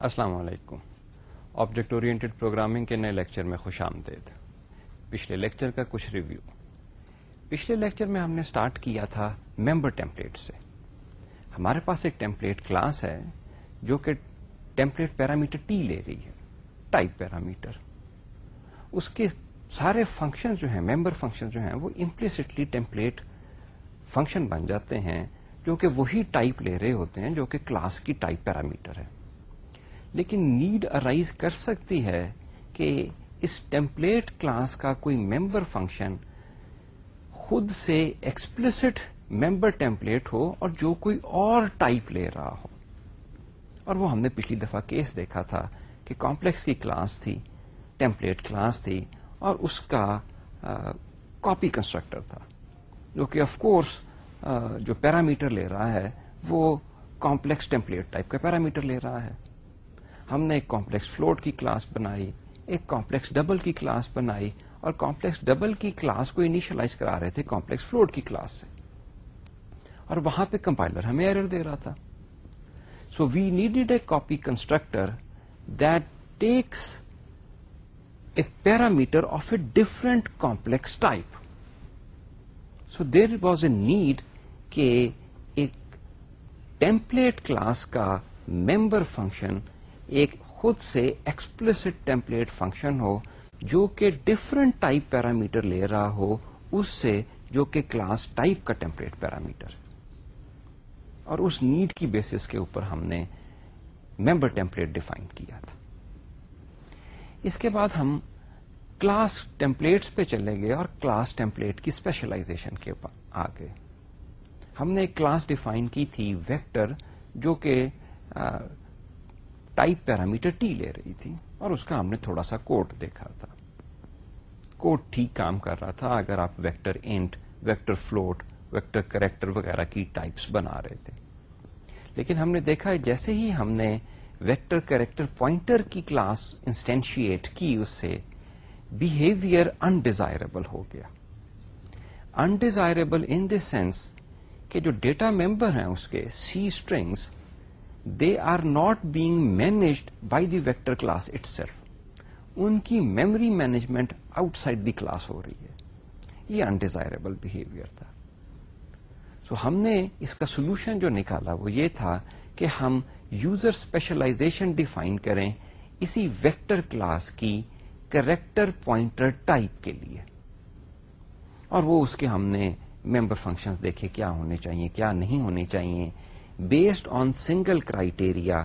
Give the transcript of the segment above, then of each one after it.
السلام علیکم۔ Object oriented programming کے نئے لیکچر میں خوش آمدید۔ پچھلے لیکچر کا کچھ ریویو پچھلے لیکچر میں ہم نے سٹارٹ کیا تھا ممبر ٹیمپلیٹ سے۔ ہمارے پاس ایک ٹیمپلیٹ کلاس ہے جو کہ ٹیمپلیٹ پیرامیٹر ٹی لے رہی ہے۔ ٹائپ پیرامیٹر اس کے سارے فنکشن جو ہیں ممبر فنکشن جو ہیں، وہ امپلیسٹلی ٹیمپلیٹ فنکشن بن جاتے ہیں جو کہ وہی ٹائپ لے رہے ہوتے ہیں جو کہ کلاس کی ٹائپ پیرامیٹر ہے۔ لیکن نیڈ ارائیز کر سکتی ہے کہ اس ٹیمپلیٹ کلاس کا کوئی ممبر فنکشن خود سے ایکسپلسٹ ممبر ٹیمپلیٹ ہو اور جو کوئی اور ٹائپ لے رہا ہو۔ اور وہ ہم نے پچھلی دفعہ کیس دیکھا تھا کہ کمپلیکس کی کلاس تھی ٹیمپلیٹ کلاس تھی اور اس کا کاپی کنسٹرکٹر تھا۔ جو کہ آف کورس جو پیرامیٹر لے رہا ہے وہ کمپلیکس ٹیمپلیٹ ٹائپ کا پیرامیٹر لے رہا ہے۔ ہم نے ایک کمپلیکس فلوٹ کی کلاس بنائی، ایک کمپلیکس ڈبل کی کلاس بنائی اور کمپلیکس ڈبل کی کلاس کو انیشلائز کرا رہے تھے کمپلیکس فلوٹ کی کلاس سے۔ اور وہاں پہ کمپائلر ہمیں ایرر دے رہا تھا۔ So we needed a copy constructor that takes a parameter of a different complex type so there was a need کہ ایک ٹیمپلیٹ کلاس کا ممبر فنکشن ایک خود سے ایکسپلسٹ ٹیمپلیٹ فنکشن ہو جو کہ ڈفرنٹ ٹائپ پیرامیٹر لے رہا ہو، اس سے جو کہ کلاس ٹائپ کا ٹیمپلیٹ پیرامیٹر اور اس نیڈ کی بیسس کے اوپر ہم نے ممبر ٹیمپلیٹ ڈیفائن کیا تھا۔ اس کے بعد ہم کلاس ٹیمپلیٹس پہ چلے گئے اور کلاس ٹیمپلیٹ کی اسپیشلائزیشن کے آگے ہم نے ایک کلاس ڈیفائن کی تھی ویکٹر جو کہ ٹائپ پیرامیٹر ٹی لے رہی تھی اور اس کا ہم نے تھوڑا سا کوٹ دیکھا تھا۔ کوٹ ٹھیک کام کر رہا تھا اگر آپ vector int vector float, vector character وغیرہ کی ٹائپس بنا رہے تھے۔ لیکن ہم نے دیکھا جیسے ہی ہم نے ویکٹر کریکٹر پوائنٹر کی کلاس انسٹینشیٹ کی، اس سے بہیویئر انڈیزائربل ہو گیا۔ انڈیزائربل ان دا سینس کہ جو ڈیٹا ممبر ہیں اس کے C strings they are not being managed by the vector class itself ان کی memory management outside the class ہو رہی ہے یہ انڈیزائربل بہیویئر تھا سو so, ہم نے اس کا سولوشن جو نکالا وہ یہ تھا کہ ہم یوزر اسپیشلائزیشن ڈیفائن کریں اسی ویکٹر کلاس کی کریکٹر پوائنٹر ٹائپ کے لیے اور وہ اس کے ہم نے ممبر فنکشنز دیکھے کیا ہونے چاہیے کیا نہیں ہونے چاہیے based on single criteria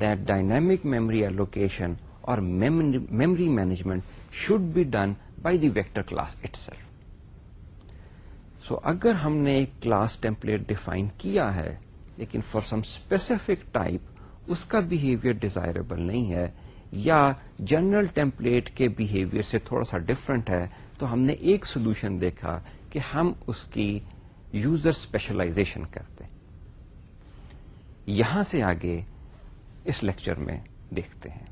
that dynamic memory allocation اور memory management should be done by the vector class itself so اگر ہم نے ایک کلاس ٹیمپلیٹ ڈیفائن کیا ہے، لیکن فار سم اسپیسیفک ٹائپ اس کا بہیویئر ڈیزائربل نہیں ہے، یا جنرل ٹیمپلیٹ کے بہیویئر سے تھوڑا سا ڈفرنٹ ہے، تو ہم نے ایک سولوشن دیکھا کہ ہم اس کی یوزر اسپیشلائزیشن کرتے یہاں سے آگے اس لیکچر میں دیکھتے ہیں۔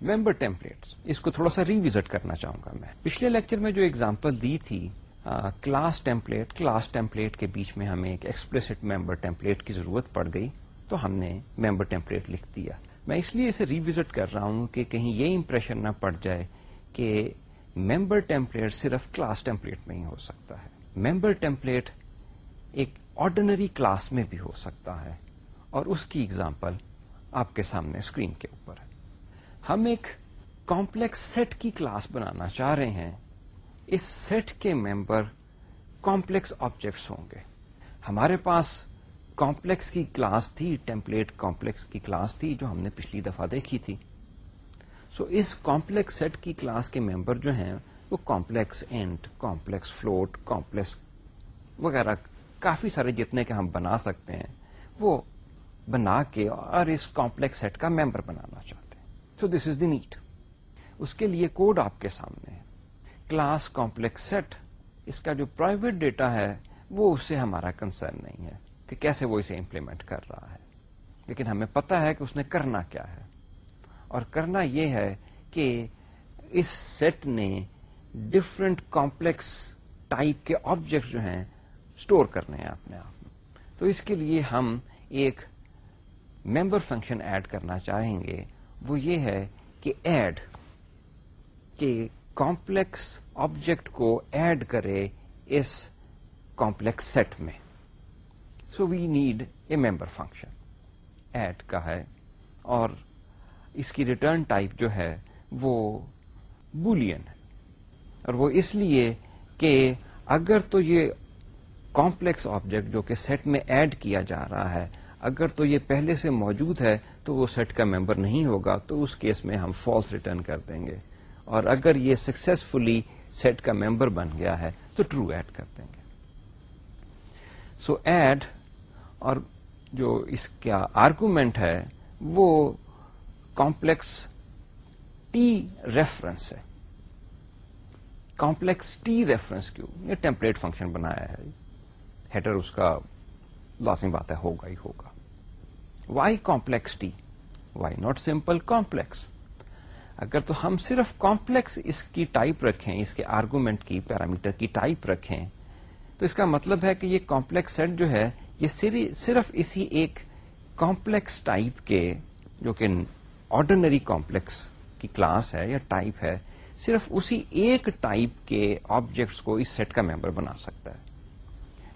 ممبر ٹیمپلیٹس اس کو تھوڑا سا ریوزٹ کرنا چاہوں گا میں۔ پچھلے لیکچر میں جو اگزامپل دی تھی کلاس ٹیمپلیٹ کلاس ٹیمپلیٹ کے بیچ میں ہمیں ایک ایکسپریسٹ ممبر ٹیمپلیٹ کی ضرورت پڑ گئی، تو ہم نے ممبر ٹیمپلیٹ لکھ دیا۔ میں اس لیے اسے ریوزٹ کر رہا ہوں کہ کہیں یہ امپریشن نہ پڑ جائے کہ ممبر ٹیمپلیٹ صرف کلاس ٹیمپلیٹ میں ہی ہو سکتا ہے۔ ممبر ٹیمپلیٹ ایک آرڈنری کلاس میں بھی ہو سکتا ہے۔ اور اس کی اگزامپل آپ کے سامنے اسکرین کے اوپر ہے۔ ہم ایک کمپلیکس سیٹ کی کلاس بنانا چاہ رہے ہیں۔ اس سیٹ کے ممبر کمپلیکس آبجیکٹس ہوں گے۔ ہمارے پاس کمپلیکس کی کلاس تھی ٹیمپلیٹ کمپلیکس کی کلاس تھی جو ہم نے پچھلی دفعہ دیکھی تھی۔ سو so, اس کمپلیکس سیٹ کی کلاس کے ممبر جو ہیں وہ کمپلیکس اینٹ کمپلیکس فلوٹ کمپلیکس وغیرہ کافی سارے جتنے کے ہم بنا سکتے ہیں وہ بنا کے اور اس کمپلیکس سیٹ کا ممبر بنانا چاہتے ہیں۔ تو دس از دی نیٹ اس کے لیے کوڈ آپ کے سامنے ہے۔ کلاس کمپلیکس سیٹ اس کا جو پرائیویٹ ڈیٹا ہے، وہ اس سے ہمارا کنسرن نہیں ہے کہ کیسے وہ اسے امپلیمنٹ کر رہا ہے۔ لیکن ہمیں پتا ہے کہ اس نے کرنا کیا ہے۔ اور کرنا یہ ہے کہ اس سیٹ نے ڈفرنٹ کمپلیکس ٹائپ کے آبجیکٹ جو ہیں اسٹور کرنے ہیں اپنے آپ میں۔ تو اس کے لیے ہم ایک ممبر فنکشن ایڈ کرنا چاہیں گے، وہ یہ ہے کہ ایڈ، کہ کمپلیکس آبجیکٹ کو ایڈ کرے اس کمپلیکس سیٹ میں۔ So we need a member function add کا ہے، اور اس کی ریٹرن ٹائپ جو ہے وہ بولین ہے۔ اور وہ اس لیے کہ اگر تو یہ کمپلیکس آبجیکٹ جو کہ سیٹ میں ایڈ کیا جا رہا ہے اگر تو یہ پہلے سے موجود ہے تو وہ سیٹ کا ممبر نہیں ہوگا، تو اس کیس میں ہم فالس ریٹرن کر دیں گے۔ اور اگر یہ سکسیسفلی سیٹ کا ممبر بن گیا ہے تو ٹرو ایڈ کر دیں گے۔ سو ایڈ، اور جو اس کا آرگومنٹ ہے، وہ کمپلیکس ٹی ریفرنس ہے۔ کمپلیکس ٹی ریفرنس کیوں؟ یہ ٹیمپلیٹ فنکشن بنایا ہے۔ ہیٹر اس کا لازم بات ہے، ہوگا ہی ہوگا۔ Why complex T why not simple complex اگر تو ہم صرف کمپلیکس اس کی ٹائپ رکھیں، اس کے آرگومنٹ کی پیرامیٹر کی ٹائپ رکھیں، تو اس کا مطلب ہے کہ یہ کمپلیکس سیٹ جو ہے، یہ صرف اسی ایک کمپلیکس ٹائپ کے، جو کہ آرڈنری کمپلیکس کی کلاس ہے یا ٹائپ ہے، صرف اسی ایک ٹائپ کے آبجیکٹس کو اس سیٹ کا ممبر بنا سکتا ہے۔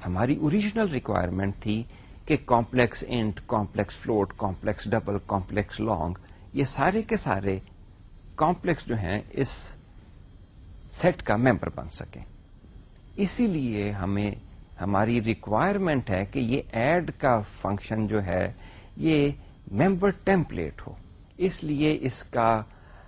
ہماری اوریجنل ریکوائرمنٹ تھی کہ complex int, complex float, complex double, complex long, یہ سارے کے سارے کمپلیکس جو ہیں اس سیٹ کا ممبر بن سکیں۔ اسی لیے ہمیں، ہماری ریکوائرمنٹ ہے کہ یہ ایڈ کا فنکشن جو ہے، یہ ممبر ٹیمپلیٹ ہو۔ اس لیے اس کا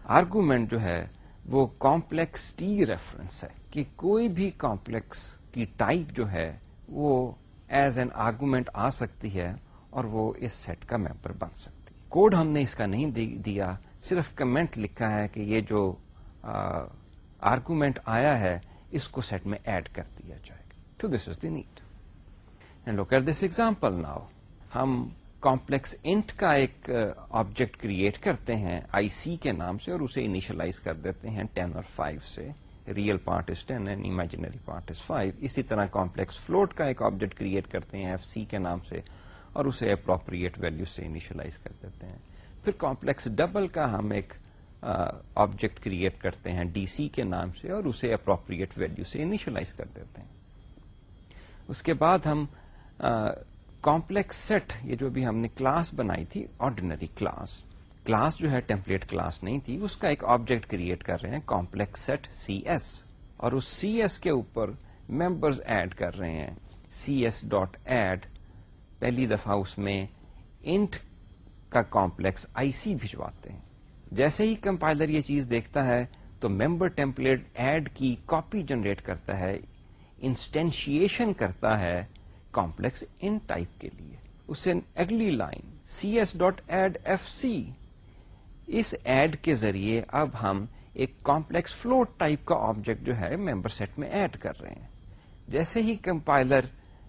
آرگومنٹ جو ہے، وہ کمپلیکس ٹی ریفرنس ہے کہ کوئی بھی کمپلیکس کی ٹائپ جو ہے، وہ ایز این آرگومنٹ آ سکتی ہے اور وہ اس سیٹ کا ممبر بن سکتی کوڈ ہم نے اس کا نہیں دیا، صرف کمنٹ لکھا ہے کہ یہ جو آرگومنٹ آیا ہے، اس کو سیٹ میں ایڈ کر دیا جائے گا۔ تو this is the net and look at this example now ہم کمپلیکس انٹ کا ایک آبجیکٹ کریٹ کرتے ہیں آئی سی کے نام سے اور اسے انیشلائز کر دیتے ہیں ٹین اور فائیو سے۔ Real part is ten and imaginary part is five اسی طرح کمپلیکس فلوٹ کا ایک آبجیکٹ کریٹ کرتے ہیں ایف سی کے نام سے، اور اسے اپروپریٹ ویلو سے انیشلائز کر دیتے ہیں۔ پھر کمپلیکس ڈبل کا ہم ایک آبجیکٹ کریٹ کرتے ہیں ڈی سی کے نام سے، اور اسے اپروپریٹ ویلو سے انیشلائز کر دیتے ہیں۔ اس کے بعد ہم کمپلیکس سیٹ یہ جو بھی ہم نے کلاس بنائی تھی آرڈینری کلاس کلاس جو ہے ٹیمپلیٹ کلاس نہیں تھی، اس کا ایک آبجیکٹ کریٹ کر رہے ہیں کمپلیکس سیٹ سی ایس اور اس سی ایس کے اوپر ممبرز ایڈ کر رہے ہیں۔ سی ایس ڈاٹ ایڈ پہلی دفعہ اس میں انٹ کا کمپلیکس آئی سی بھجواتے ہیں۔ جیسے ہی کمپائلر یہ چیز دیکھتا ہے، تو ممبر ٹیمپلیٹ ایڈ کی کاپی جنریٹ کرتا ہے انسٹینشیشن کرتا ہے کمپلیکس ان ٹائپ کے لیے۔ اسے اگلی line C S dot add F C اس ایڈ کے ذریعے اب ہم ایک کمپلیکس فلوٹ ٹائپ کا آبجیکٹ جو ہے ممبر سیٹ میں ایڈ کر رہے ہیں۔ جیسے ہی کمپائلر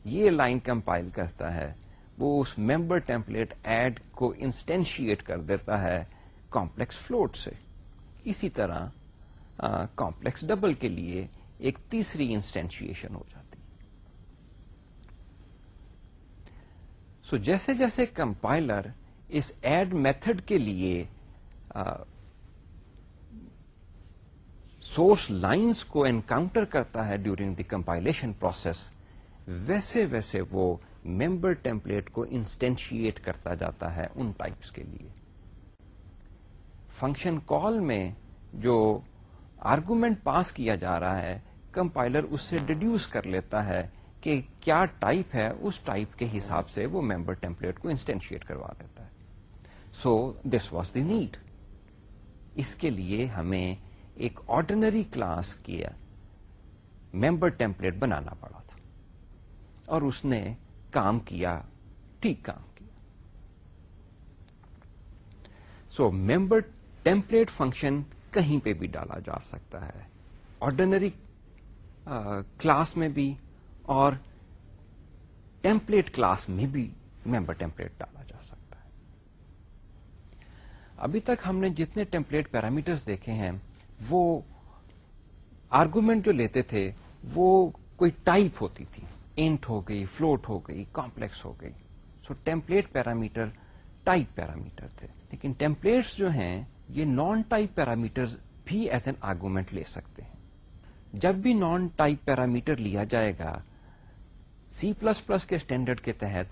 یہ لائن کمپائل کرتا ہے، وہ اس ممبر ٹیمپلیٹ ایڈ کو انسٹینشیٹ کر دیتا ہے کمپلیکس فلوٹ سے۔ اسی طرح کمپلیکس ڈبل کے لیے ایک تیسری انسٹینشیشن ہو جاتی۔ سو so جیسے جیسے کمپائلر اس ایڈ میتھڈ کے لیے سورس لائنس کو انکاؤنٹر کرتا ہے ڈیورنگ دی کمپائلشن پروسیس ویسے ویسے وہ ممبر ٹیمپلیٹ کو انسٹینشیٹ کرتا جاتا ہے ان ٹائپس کے لیے۔ فنکشن کال میں جو آرگومنٹ پاس کیا جا رہا ہے کمپائلر اس سے ڈیڈیوس کر لیتا ہے کہ کیا ٹائپ ہے، اس ٹائپ کے حساب سے وہ ممبر ٹیمپلیٹ کو انسٹینشیٹ کروا دیتا ہے۔ سو دس واز دی نیڈ اس کے لیے ہمیں ایک آرڈنری کلاس کیا ممبر ٹیمپلیٹ بنانا پڑا تھا۔ اور اس نے کام کیا، ٹھیک کام کیا۔ سو ممبر ٹیمپلیٹ فنکشن کہیں پہ بھی ڈالا جا سکتا ہے۔ آرڈنری کلاس میں بھی اور ٹیمپلیٹ کلاس میں بھی ممبر ٹیمپلیٹ ڈالا۔ ابھی تک ہم نے جتنے ٹیمپلیٹ پیرامیٹرز دیکھے ہیں، وہ آرگومنٹ جو لیتے تھے، وہ کوئی ٹائپ ہوتی تھی۔ انٹ ہو گئی فلوٹ ہو گئی کمپلیکس ہو گئی۔ So template parameter type parameter تھے۔ لیکن ٹیمپلیٹس جو ہیں، یہ نان ٹائپ پیرامیٹر بھی ایز این آرگومنٹ لے سکتے ہیں۔ جب بھی نان ٹائپ پیرامیٹر لیا جائے گا سی پلس پلس کے اسٹینڈرڈ کے تحت،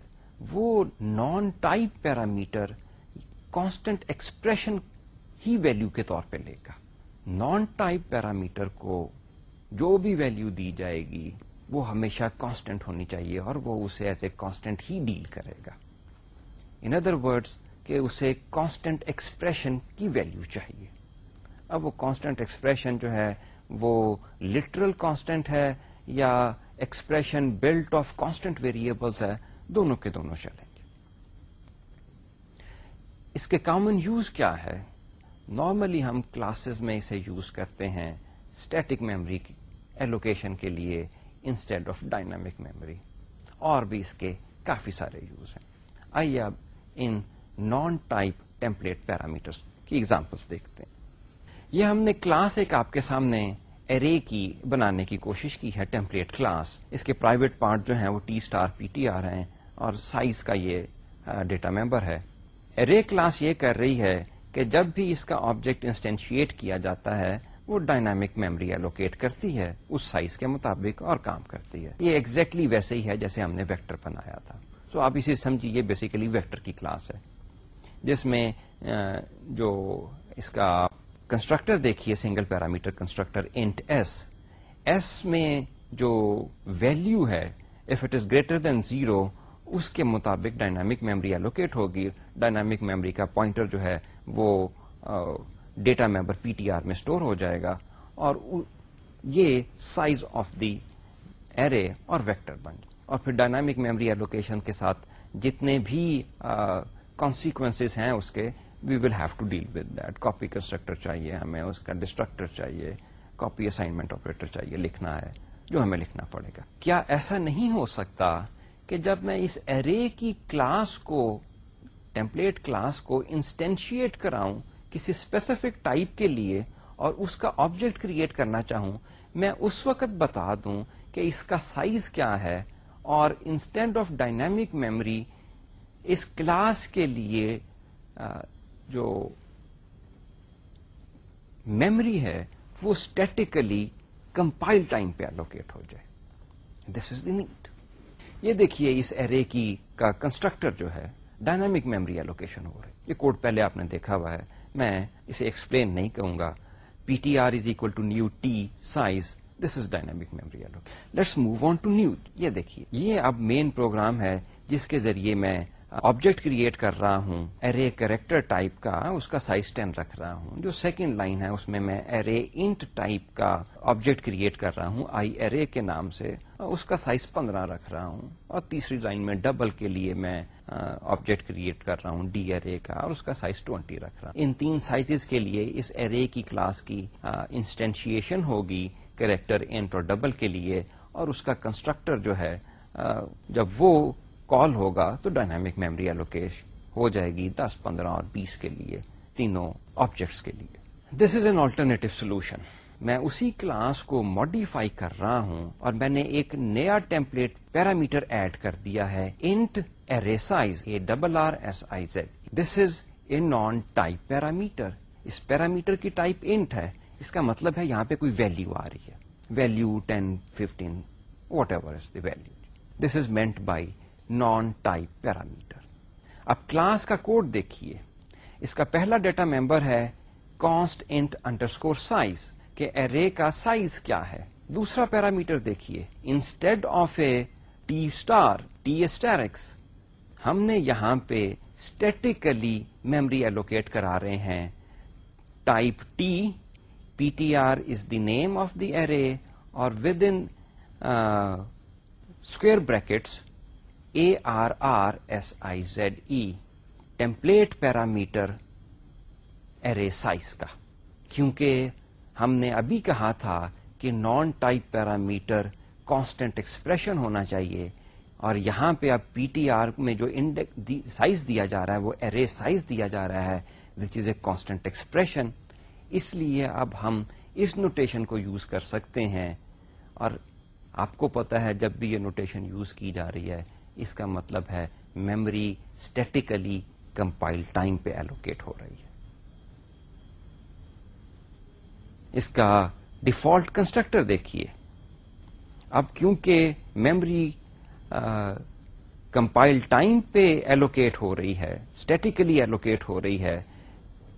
وہ non type parameter constant expression ہی ویلو کے طور پہ لے گا۔ نان ٹائپ پیرامیٹر کو جو بھی ویلو دی جائے گی، وہ ہمیشہ کانسٹنٹ ہونی چاہیے اور وہ اسے ایز اے کانسٹنٹ ہی ڈیل کرے گا۔ ان ادر ورڈس کہ اسے کانسٹنٹ ایکسپریشن کی ویلو چاہیے۔ اب وہ کانسٹنٹ ایکسپریشن جو ہے، وہ لٹرل کانسٹنٹ ہے یا expression built of constant variables ہے، دونوں کے دونوں چلیں۔ اس کے کامن یوز کیا ہے؟ نارملی ہم کلاسز میں اسے یوز کرتے ہیں اسٹیٹک میموری کی ایلوکیشن کے لیے انسٹیڈ آف ڈائنامک میموری اور بھی اس کے کافی سارے یوز ہیں۔ آئیے اب ان نان ٹائپ ٹیمپلیٹ پیرامیٹر کی ایگزامپلس دیکھتے ہیں۔ یہ ہم نے کلاس ایک آپ کے سامنے ارے کی بنانے کی کوشش کی ہے ٹیمپلیٹ کلاس اس کے پرائیویٹ پارٹ جو ہیں وہ T star P T R ہیں اور سائز کا یہ ڈیٹا ممبر ہے۔ ارے کلاس یہ کر رہی ہے کہ جب بھی اس کا آبجیکٹ انسٹینشیٹ کیا جاتا ہے، وہ ڈائنامک میموری ایلوکیٹ کرتی ہے، اس سائز کے مطابق اور کام کرتی ہے۔ یہ ایگزیکٹلی exactly ویسے ہی ہے جیسے ہم نے ویکٹر بنایا تھا۔ سو آپ اسے سمجھیے، یہ بیسیکلی ویکٹر کی کلاس ہے۔ جس میں جو اس کا کنسٹرکٹر دیکھیے single parameter constructor int S S میں جو ویلو ہے if it is greater than zero اس کے مطابق ڈائنامک میموری ایلوکیٹ ہوگی۔ ڈائنامک میموری کا پوائنٹر جو ہے وہ data member P T R میں اسٹور ہو جائے گا اور یہ سائز آف دی ایرے اور ویکٹر بن اور پھر ڈائنامک میموری ایلوکیشن کے ساتھ جتنے بھی کانسیکوینس ہیں اس کے we will have to deal with that copy constructor چاہیے ہمیں، اس کا ڈسٹرکٹر چاہیے کاپی اسائنمنٹ آپریٹر چاہیے، لکھنا ہے، جو ہمیں لکھنا پڑے گا۔ کیا ایسا نہیں ہو سکتا کہ جب میں اس ارے کی کلاس کو ٹیمپلیٹ کلاس کو انسٹینشیٹ کراؤں کسی اسپیسیفک ٹائپ کے لیے اور اس کا آبجیکٹ کریٹ کرنا چاہوں، میں اس وقت بتا دوں کہ اس کا سائز کیا ہے اور انسٹینٹ آف ڈائنامک میموری اس کلاس کے لیے جو میمری ہے وہ اسٹیٹیکلی کمپائل ٹائم پہ الوکیٹ ہو جائے۔ دس از دی یہ دیکھیے اس ایرے کی کا کنسٹرکٹر جو ہے ڈائنامک میموری ایلوکیشن ہو رہا ہے. یہ کوڈ پہلے آپ نے دیکھا ہوا ہے. میں اسے ایکسپلین نہیں کروں گا. P T R is equal to new T size this is dynamic memory let's move on to new یہ دیکھیے. یہ اب مین پروگرام ہے جس کے ذریعے میں آبجیکٹ کریٹ کر رہا ہوں ارے کریکٹر ٹائپ کا اس کا سائز ٹین رکھ رہا ہوں۔ جو سیکنڈ لائن ہے، اس میں میں ارے انٹ ٹائپ کا آبجیکٹ کریٹ کر رہا ہوں۔ آئی ارے کے نام سے اس کا سائز پندرہ رکھ رہا ہوں۔ اور تیسری لائن میں ڈبل کے لیے میں آبجیکٹ کریٹ کر رہا ہوں ڈی ارے کا، اور اس کا سائز ٹوینٹی رکھ رہا ہوں۔ ان تین سائز کے لیے اس ارے کی کلاس کی انسٹینشیشن ہوگی کریکٹر انٹ اور ڈبل کے لیے۔ اور اس کا کنسٹرکٹر جو ہے جب وہ کال ہوگا تو ڈائنامک میموری ایلوکیش ہو جائے گی دس، پندرہ اور بیس کے لیے، تینوں آبجیکٹس کے لیے۔ This is an alternative solution میں اسی کلاس کو ماڈیفائی کر رہا ہوں اور میں نے ایک نیا ٹیمپلیٹ پیرامیٹر ایڈ کر دیا ہے int array size A double R S I Z this is a non type parameter us parameter کی ٹائپ انٹ ہے۔ اس کا مطلب ہے یہاں پہ کوئی ویلو آ رہی ہے۔ Value ten fifteen whatever is the value this is meant by non type parameter. اب کلاس کا کوڈ دیکھیے۔ اس کا پہلا ڈیٹا ممبر ہے کانسٹ انٹ انڈرسکور سائز کہ ارے کا سائز کیا ہے۔ دوسرا پیرامیٹر دیکھیے۔ Instead of a T star, T asterisk. ہم نے یہاں پہ اسٹیٹیکلی میمری ایلوکیٹ کرا رہے ہیں۔ Type T, P T R is the name of the array اور with in square brackets A R R S I Z E template parameter array size کا. کیونکہ ہم نے ابھی کہا تھا کہ non type parameter constant expression ہونا چاہیے اور یہاں پہ اب پی ٹی آر میں جو سائز دیا جا رہا ہے وہ ارے سائز دیا جا رہا ہے which is a constant expression اس لیے اب ہم اس نوٹیشن کو یوز کر سکتے ہیں اور آپ کو پتا ہے جب بھی یہ نوٹیشن یوز کی جا رہی ہے اس کا مطلب ہے میموری اسٹیٹیکلی کمپائل ٹائم پہ ایلوکیٹ ہو رہی ہے۔ اس کا ڈیفالٹ کنسٹرکٹر دیکھیے۔ اب کیونکہ میمری کمپائل ٹائم پہ ایلوکیٹ ہو رہی ہے اسٹیٹیکلی ایلوکیٹ ہو رہی ہے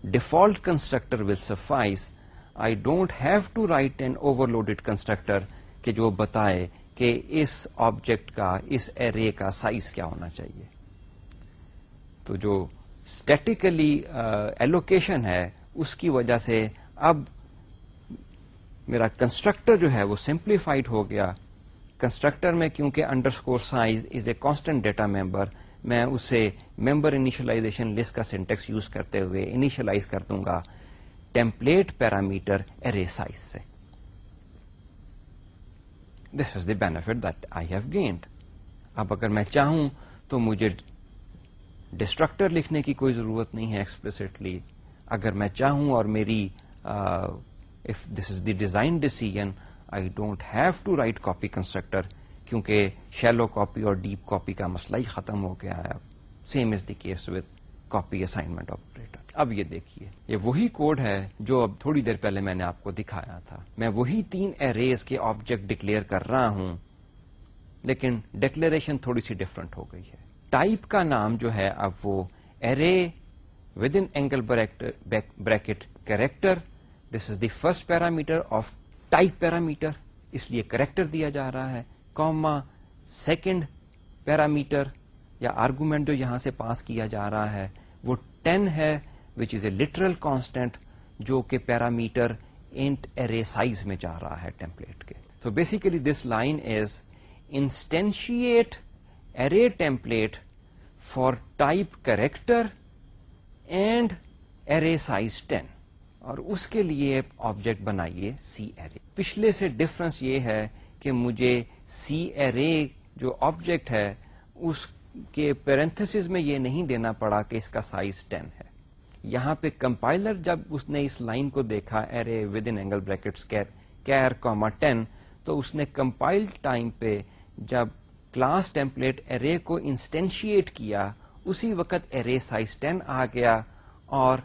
default constructor will suffice I don't have to write an overloaded constructor کہ جو بتائے کہ اس آبجیکٹ کا، اس ایرے کا سائز کیا ہونا چاہیے۔ تو جو اسٹیٹیکلی ایلوکیشن ہے، اس کی وجہ سے اب میرا کنسٹرکٹر جو ہے وہ سمپلیفائڈ ہو گیا۔ کنسٹرکٹر میں کیونکہ underscore size is a constant data member میں اسے ممبر انیشلائزیشن لسٹ کا سینٹیکس یوز کرتے ہوئے انیشلائز کر دوں گا۔ ٹیمپلیٹ پیرامیٹر ارے سائز سے۔ This is the benefit that I have gained اب اگر میں چاہوں تو مجھے ڈسٹرکٹر لکھنے کی کوئی ضرورت نہیں ہے ایکسپلسٹلی اگر میں چاہوں اور میری if this is the design decision I don't have to write copy constructor کیونکہ شیلو کاپی اور ڈیپ کاپی کا مسئلہ ہی ختم ہو گیا ہے. Same is the case with copy assignment operator اب یہ دیکھیے، یہ وہی کوڈ ہے جو اب تھوڑی دیر پہلے میں نے آپ کو دکھایا تھا۔ میں وہی تین ایریز کے آبجیکٹ ڈکلیئر کر رہا ہوں، لیکن ڈکلیریشن تھوڑی سی ڈفرنٹ ہو گئی ہے۔ ٹائپ کا نام جو ہے، اب وہ array with in angle bracket character this is the first parameter of type parameter اس لیے کریکٹر دیا جا رہا ہے۔ کوما سیکنڈ پیرامیٹر یا آرگومنٹ جو یہاں سے پاس کیا جا رہا ہے، وہ ٹین ہے which is a literal constant جو کہ پیرامیٹر انٹ ارے سائز میں جا رہا ہے ٹیمپلیٹ کے۔ تو basically this line is instantiate array template for type character and array size ten اور اس کے لیے آبجیکٹ بنائیے سی ارے پچھلے سے ڈفرنس یہ ہے کہ مجھے سی ارے جو آبجیکٹ ہے، اس کے پیرنتھس میں یہ نہیں دینا پڑا کہ اس کا سائز ٹین ہے۔ یہاں پہ کمپائلر جب اس نے اس لائن کو دیکھا array with in angle brackets char comma ten تو اس نے کمپائل ٹائم پہ جب کلاس ٹیمپلیٹ ارے کو انسٹینشیٹ کیا، اسی وقت ارے سائز ٹین آ گیا اور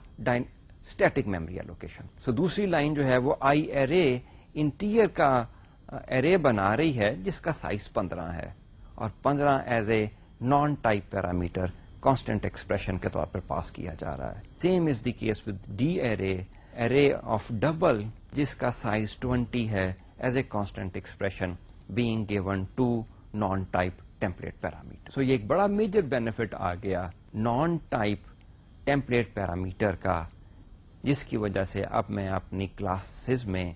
اسٹیٹک میموری لوکیشن سو دوسری لائن جو ہے وہ آئی ارے انٹیئر کا ارے بنا رہی ہے، جس کا سائز پندرہ ہے۔ اور پندرہ as a non type parameter constant expression کے طور پر پاس کیا جا رہا ہے۔ Same is the case with D array array of double جس کا سائز ٹوینٹی ہے as a constant expression being given to non type template parameter so یہ ایک بڑا میجر بینیفٹ آ گیا نان ٹائپ ٹیمپلیٹ پیرامیٹر کا، جس کی وجہ سے اب میں اپنی کلاسز میں،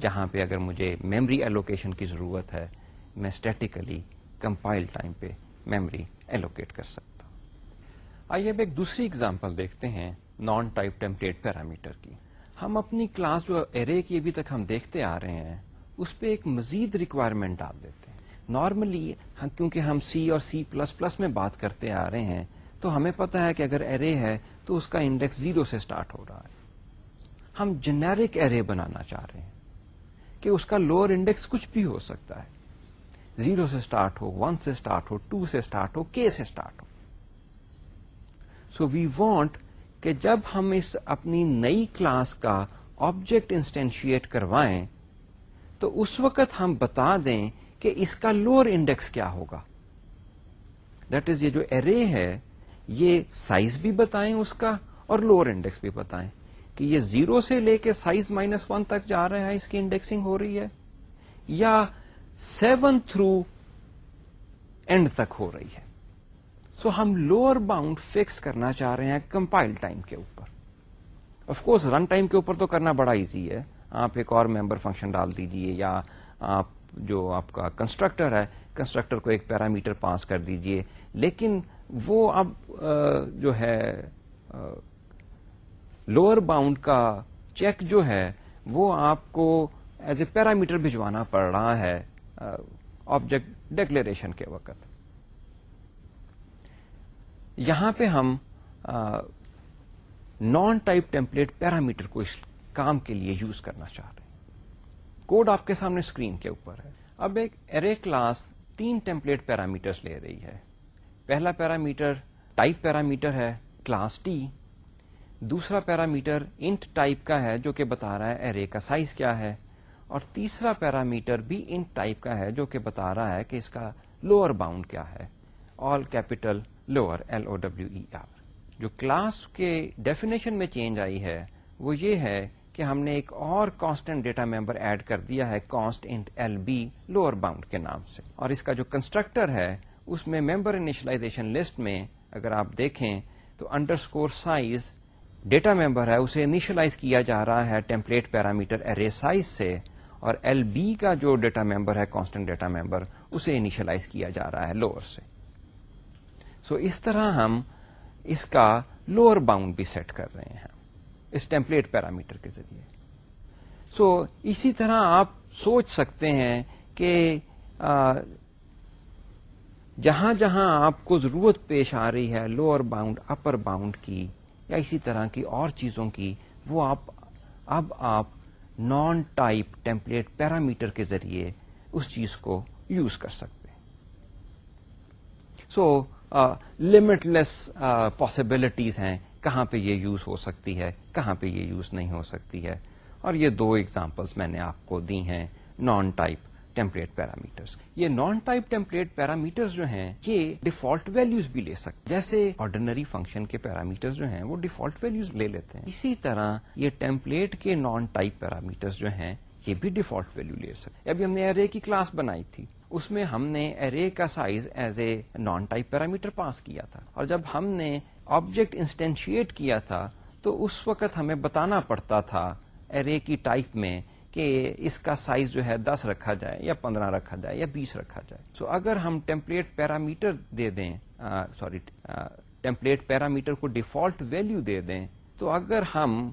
جہاں پہ اگر مجھے میمری ایلوکیشن کی ضرورت ہے، میں اسٹیٹیکلی کمپائل ٹائم پہ میمری ایلوکیٹ کر سکتا آئیے اب ایک دوسری اگزامپل دیکھتے ہیں نان ٹائپ ٹیمپلیٹ پیرامیٹر کی۔ ہم اپنی کلاس جو ارے کی ابھی تک ہم دیکھتے آ رہے ہیں، اس پہ ایک مزید ریکوائرمنٹ ڈال دیتے ہیں۔ نارملی ہاں، کیونکہ ہم سی اور سی پلس پلس میں بات کرتے آ رہے ہیں، تو ہمیں پتا ہے کہ اگر ارے ہے تو اس کا انڈیکس زیرو سے اسٹارٹ ہو رہا ہے۔ ہم جنیرک ارے بنانا چاہ رہے ہیں کہ اس کا لوور انڈیکس کچھ بھی ہو سکتا ہے۔ زیرو سے اسٹارٹ ہو، ون سے اسٹارٹ ہو، ٹو سے اسٹارٹ ہو، کے سے start who. So we want کہ جب ہم اس اپنی نئی کلاس کا آبجیکٹ انسٹینشیٹ کروائیں، تو اس وقت ہم بتا دیں کہ اس کا لوور انڈیکس کیا ہوگا۔ دیٹ از یہ جو ارے ہے، یہ سائز بھی بتائیں اس کا اور لوور انڈیکس بھی بتائیں۔ کہ یہ زیرو سے لے کے سائز مائنس ون تک جا رہا ہے، اس کی انڈیکسنگ ہو رہی ہے۔ یا سیون تھرو اینڈ تک ہو رہی ہے۔ سو so, ہم لوور باؤنڈ فکس کرنا چاہ رہے ہیں کمپائل ٹائم کے اوپر۔ آف کورس رن ٹائم کے اوپر تو کرنا بڑا ایزی ہے۔ آپ ایک اور ممبر فنکشن ڈال دیجیے یا آپ جو آپ کا کنسٹرکٹر ہے کنسٹرکٹر کو ایک پیرامیٹر پاس کر دیجیے۔ لیکن وہ اب جو ہے لوور باؤنڈ کا چیک جو ہے وہ آپ کو ایز اے پیرامیٹر بھجوانا پڑ رہا ہے۔ آبجیکٹ ڈکلیریشن کے وقت۔ یہاں پہ ہم نان ٹائپ ٹیمپلیٹ پیرامیٹر کو اس کام کے لیے یوز کرنا چاہ رہے ہیں۔ کوڈ آپ کے سامنے اسکرین کے اوپر ہے۔ اب ایک ارے کلاس تین ٹیمپلیٹ پیرامیٹر لے رہی ہے۔ پہلا پیرامیٹر ٹائپ پیرامیٹر ہے کلاس ٹی۔ دوسرا پیرامیٹر انٹ ٹائپ کا ہے جو کہ بتا رہا ہے ارے کا سائز کیا ہے۔ اور تیسرا پیرامیٹر بھی انٹ ٹائپ کا ہے جو کہ بتا رہا ہے کہ اس کا لوور باؤنڈ کیا ہے۔ All capital lower L O W E R جو کلاس کے ڈیفینیشن میں چینج آئی ہے، وہ یہ ہے کہ ہم نے ایک اور کانسٹنٹ ڈیٹا ممبر ایڈ کر دیا ہے const int L B lower bound کے نام سے۔ اور اس کا جو کنسٹرکٹر ہے، اس میں ممبر انیشلائزیشن لسٹ میں اگر آپ دیکھیں تو underscore size data member ہے، اسے انیشلائز کیا جا رہا ہے ٹیمپلیٹ پیرامیٹر ارے سائز سے۔ اور ایل بی کا جو ڈیٹا ممبر ہے کانسٹنٹ ڈیٹا ممبر اسے انیشلائز کیا جا رہا ہے لوور سے۔ سو so اس طرح ہم اس کا لوور باؤنڈ بھی سیٹ کر رہے ہیں۔ اس ٹیمپلیٹ پیرامیٹر کے ذریعے۔ سو so, اسی طرح آپ سوچ سکتے ہیں کہ جہاں جہاں آپ کو ضرورت پیش آ رہی ہے لوور باؤنڈ اپر باؤنڈ کی یا اسی طرح کی اور چیزوں کی وہ آپ اب آپ نان ٹائپ ٹیمپلیٹ پیرامیٹر کے ذریعے اس چیز کو یوز کر سکتے سو لمٹ لیس پاسبلٹیز ہیں۔ کہاں پہ یہ یوز ہو سکتی ہے، کہاں پہ یہ یوز نہیں ہو سکتی ہے۔ اور یہ دو ایگزامپلس میں نے آپ کو دی ہیں نان ٹائپ ٹیمپلیٹ پیرامیٹرس یہ نان ٹائپ ٹیمپلیٹ پیرامیٹرز جو ہیں، یہ ڈیفالٹ ویلوز بھی لے سکتے جیسے آرڈنری فنکشن کے پیرامیٹرز جو ہیں، وہ ڈیفالٹ ویلوز لے لیتے ہیں۔ اسی طرح یہ ٹیمپلیٹ کے نان ٹائپ پیرامیٹرز جو ہیں، یہ بھی ڈیفالٹ ویلو لے سکتے ابھی ہم نے ارے کی کلاس بنائی تھی۔ اس میں ہم نے ارے کا size as a non type parameter pass کیا تھا۔ اور جب ہم نے آبجیکٹ انسٹینشیٹ کیا تھا، تو اس وقت ہمیں بتانا پڑتا تھا ارے کی ٹائپ میں کہ اس کا سائز جو ہے دس رکھا جائے یا پندرہ رکھا جائے یا بیس رکھا جائے۔ سو so اگر ہم ٹیمپلیٹ پیرامیٹر دے دیں سوری ٹیمپلیٹ پیرامیٹر کو ڈیفالٹ ویلو دے دیں، تو اگر ہم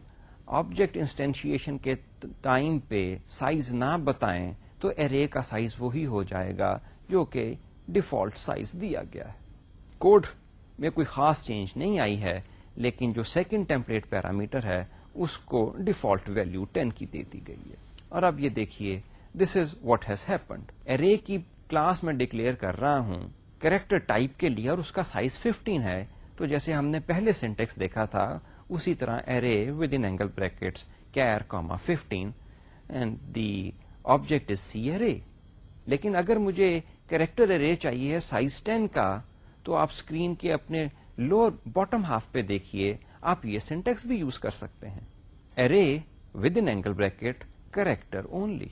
آبجیکٹ انسٹینشیشن کے ٹائم پہ سائز نہ بتائیں، تو ارے کا سائز وہی ہو جائے گا جو کہ ڈیفالٹ سائز دیا گیا ہے۔ کوڈ میں کوئی خاص چینج نہیں آئی ہے، لیکن جو سیکنڈ ٹیمپلیٹ پیرامیٹر ہے، اس کو ڈیفالٹ ویلو ٹین کی دے دی گئی ہے۔ اور اب یہ دیکھیے this is what has happened array کی کلاس میں ڈکلیئر کر رہا ہوں۔ کریکٹر ٹائپ کے لیے اور اس کا سائز 15 ہے۔ تو جیسے ہم نے پہلے سینٹیکس دیکھا تھا، اسی طرح array with in angle brackets char comma fifteen and the object is C array لیکن اگر مجھے کریکٹر ارے چاہیے سائز 10 کا، تو آپ اسکرین کے اپنے لوور باٹم ہاف پہ دیکھیے، آپ یہ سینٹیکس بھی یوز کر سکتے ہیں۔ ارے with in angle bracket character only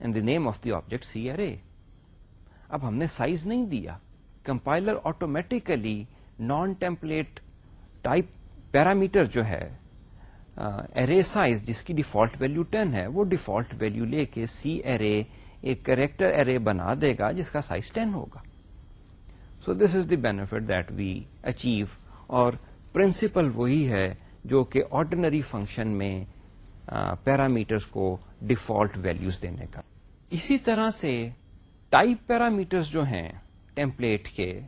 and the name of the object see ارے اب ہم نے سائز نہیں دیا. Compiler automatically non template type parameter جو ہے ارے سائز جس کی ڈیفالٹ ویلو ٹین ہے، وہ ڈیفالٹ ویلو لے کے سی ارے ایک کریکٹر ارے بنا دے گا جس کا سائز ٹین ہوگا. So this is the benefit that we achieve اور پرنسپل وہی ہے جو کہ آرڈنری فنکشن میں پیرامیٹرس کو ڈیفالٹ ویلوز دینے کا۔ اسی طرح سے ٹائپ پیرامیٹرس جو ہیں ٹیمپلیٹ کے،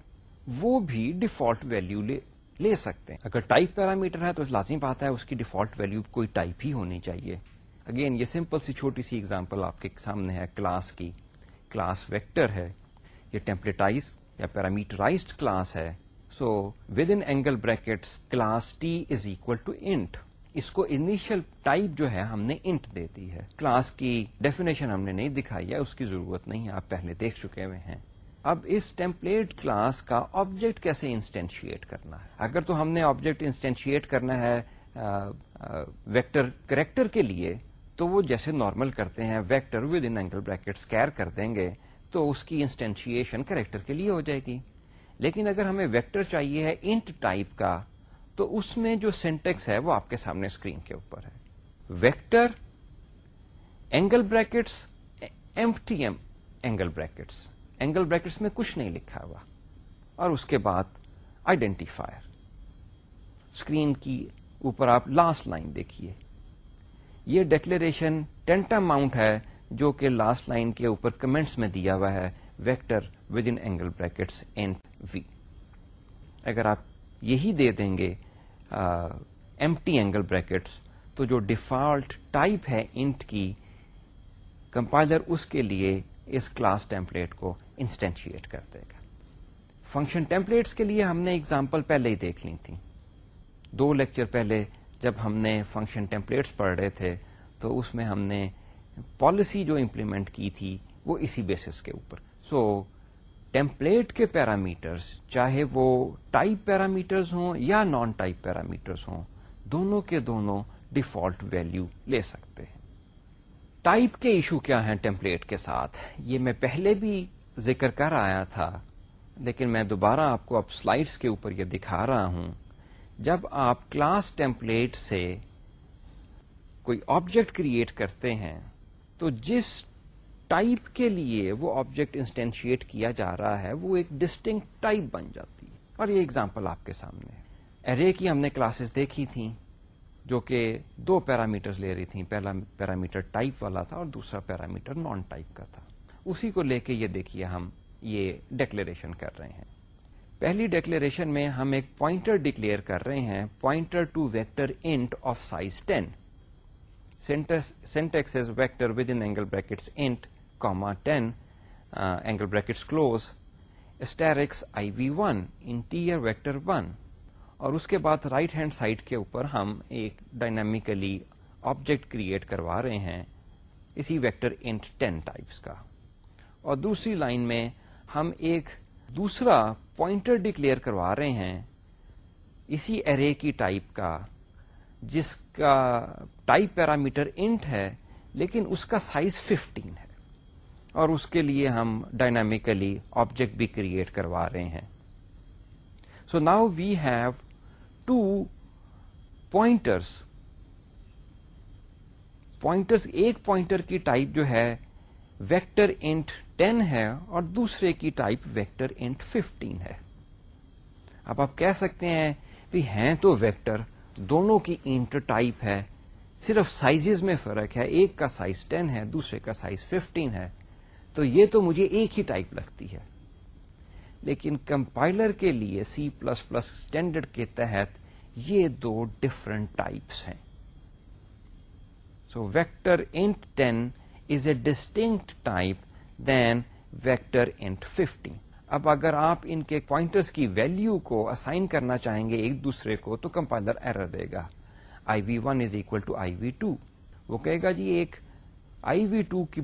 وہ بھی ڈیفالٹ ویلو لے سکتے ہیں۔ اگر ٹائپ پیرامیٹر ہے تو لازمی بات ہے، اس کی ڈیفالٹ ویلو کوئی ٹائپ ہی ہونی چاہیے۔ اگین، یہ سمپل سی چھوٹی سی ایگزامپل آپ کے سامنے ہے، کلاس کی۔ کلاس ویکٹر ہے، یہ ٹیمپلیٹائز یا پیرامیٹرائزڈ کلاس ہے۔ So with in angle brackets class T is equal to int اس کو انیشل ٹائپ جو ہے ہم نے انٹ دیتی ہے۔ کلاس کی ڈیفینیشن ہم نے نہیں دکھائی ہے، اس کی ضرورت نہیں آپ پہلے دیکھ چکے ہوئے ہیں۔ اب اس ٹیمپلیٹ کلاس کا آبجیکٹ کیسے انسٹینشیٹ کرنا ہے؟ اگر تو ہم نے آبجیکٹ انسٹینشیٹ کرنا ہے ویکٹر کریکٹر کے لیے، تو وہ جیسے نارمل کرتے ہیں vector with in angle bracket square کر دیں گے، تو اس کی انسٹینشیشن کریکٹر کے لیے ہو جائے گی۔ لیکن اگر ہمیں ویکٹر چاہیے ہے انٹ ٹائپ کا تو اس میں جو سینٹیکس ہے وہ آپ کے سامنے اسکرین کے اوپر ہے۔ Vector angle brackets M T M angle brackets angle brackets میں کچھ نہیں لکھا ہوا۔ اور اس کے بعد آئیڈینٹیفائر اسکرین کی اوپر آپ لاسٹ لائن دیکھیے۔ یہ ڈیکلریشن ٹینٹا ماؤنٹ ہے جو کہ لاسٹ لائن کے اوپر کمنٹس میں دیا ہوا ہے۔ Vector with in angle brackets and we اگر آپ یہی دے دیں گے ایم ٹی اینگل بریکٹس تو جو ڈیفالٹ ٹائپ ہے انٹ کی کمپائلر اس کے لیے اس کلاس ٹیمپلیٹ کو انسٹینشیٹ کر دے گا۔ فنکشن ٹیمپلیٹس کے لیے ہم نے اگزامپل پہلے ہی دیکھ لی تھی دو لیکچر پہلے جب ہم نے فنکشن ٹیمپلیٹس پڑھ رہے تھے، تو اس میں ہم نے پالیسی جو امپلیمنٹ کی تھی، وہ اسی بیسس کے اوپر۔ سو ٹیمپلیٹ کے پیرامیٹرز، چاہے وہ ٹائپ پیرامیٹرز ہوں یا نان ٹائپ پیرامیٹرز ہوں، دونوں کے دونوں ڈیفالٹ ویلو لے سکتے ہیں۔ ٹائپ کے ایشو کیا ہیں ٹیمپلیٹ کے ساتھ؟ یہ میں پہلے بھی ذکر کر آیا تھا، لیکن میں دوبارہ آپ کو اب سلائڈس کے اوپر یہ دکھا رہا ہوں۔ جب آپ کلاس ٹیمپلیٹ سے کوئی آبجیکٹ کریٹ کرتے ہیں، تو جس ٹائپ کے لیے وہ آبجیکٹ انسٹینشیٹ کیا جا رہا ہے، وہ ایک ڈسٹنگ ٹائپ بن جاتی ہے۔ اور یہ اگزامپل آپ کے سامنے ہے۔ ارے کی ہم نے کلاسز دیکھی تھیں، جو کہ دو پیرامیٹر لے رہی تھیں۔ پہلا پیرامیٹر ٹائپ والا تھا اور دوسرا پیرامیٹر نان ٹائپ کا تھا۔ اسی کو لے کے یہ دیکھیے ہم یہ ڈکلیریشن کر رہے ہیں۔ پہلی ڈکلیریشن میں ہم ایک پوائنٹر ڈکلیئر کر رہے ہیں۔ Pointer to vector int of size ten syntax vector with in angle brackets int comma ten angle brackets close asterisk I V one integer vector one اور اس کے بعد رائٹ ہینڈ سائڈ کے اوپر ہم ایک ڈائنامیکلی آبجیکٹ کریٹ کروا رہے ہیں. اسی ویکٹر انٹ ٹین ٹائپس کا. اور دوسری لائن میں ہم ایک دوسرا پوائنٹر ڈکلیئر کروا رہے ہیں. اسی ارے کی ٹائپ کا، جس کا ٹائپ پیرامیٹر انٹ ہے، لیکن اس کا سائز 15 ہے. اور اس کے لیے ہم ڈائنامیکلی آبجیکٹ بھی کریٹ کروا رہے ہیں۔ So now we have two pointers pointers ایک پوائنٹر کی ٹائپ جو ہے ویکٹر انٹ ٹین ہے اور دوسرے کی ٹائپ ویکٹر انٹ ففٹین ہے۔ اب آپ کہہ سکتے ہیں بھی ہیں تو ویکٹر دونوں کی انٹ ٹائپ ہے، صرف سائز میں فرق ہے، ایک کا سائز ٹین ہے، دوسرے کا سائز ففٹین ہے۔ تو یہ تو مجھے ایک ہی ٹائپ لگتی ہے۔ لیکن کمپائلر کے لیے سی پلس پلس اسٹینڈرڈ کے تحت یہ دو ڈفرنٹ ٹائپس ہیں۔ So vector int ten is a distinct type than vector int fifty اب اگر آپ ان کے پوائنٹرس کی ویلو کو اسائن کرنا چاہیں گے ایک دوسرے کو تو کمپائلر ایرر دے گا۔ I V one is equal to I V two وہ کہے گا جی ایک آئی وی ٹو کی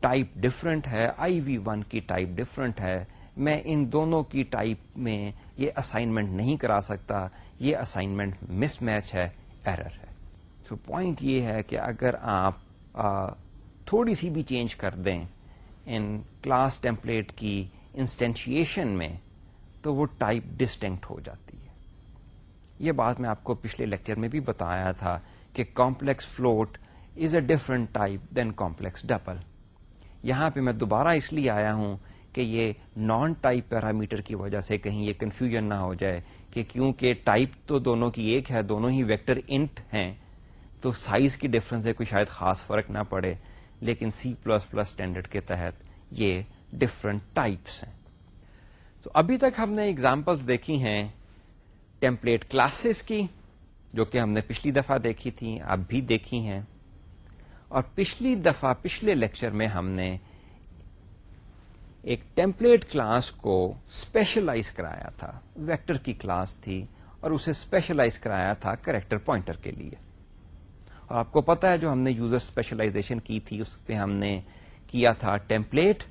ٹائپ ڈفرنٹ ہے، آئی وی ون کی ٹائپ ڈفرنٹ ہے۔ میں ان دونوں کی ٹائپ میں یہ اسائنمنٹ نہیں کرا سکتا، یہ اسائنمنٹ مس میچ ہے ایرر ہے۔ سو so پوائنٹ یہ ہے کہ اگر آپ تھوڑی سی بھی چینج کر دیں ان کلاس ٹیمپلیٹ کی انسٹینشیشن میں، تو وہ ٹائپ ڈسٹنکٹ ہو جاتی ہے۔ یہ بات میں آپ کو پچھلے لیکچر میں بھی بتایا تھا کہ complex float is a different type than complex double یہاں پہ میں دوبارہ اس لیے آیا ہوں کہ یہ نان ٹائپ پیرامیٹر کی وجہ سے کہیں یہ کنفیوژن نہ ہو جائے کہ کیونکہ ٹائپ تو دونوں کی ایک ہے، دونوں ہی ویکٹر انٹ ہیں، تو سائز کی ڈفرنس ہے کوئی شاید خاص فرق نہ پڑے۔ لیکن سی پلس پلس اسٹینڈرڈ کے تحت یہ ڈفرنٹ ٹائپس ہیں۔ تو ابھی تک ہم نے اگزامپلس دیکھی ہیں ٹیمپلیٹ کلاسز کی، جو کہ ہم نے پچھلی دفعہ دیکھی تھی اب بھی دیکھی ہیں۔ اور پچھلی دفعہ، پچھلے لیکچر میں ہم نے ایک ٹیمپلیٹ کلاس کو اسپیشلائز کرایا تھا۔ ویکٹر کی کلاس تھی اور اسے اسپیشلائز کرایا تھا کریکٹر پوائنٹر کے لیے۔ اور آپ کو پتا ہے جو ہم نے یوزر اسپیشلائزیشن کی تھی، اس پہ ہم نے کیا تھا template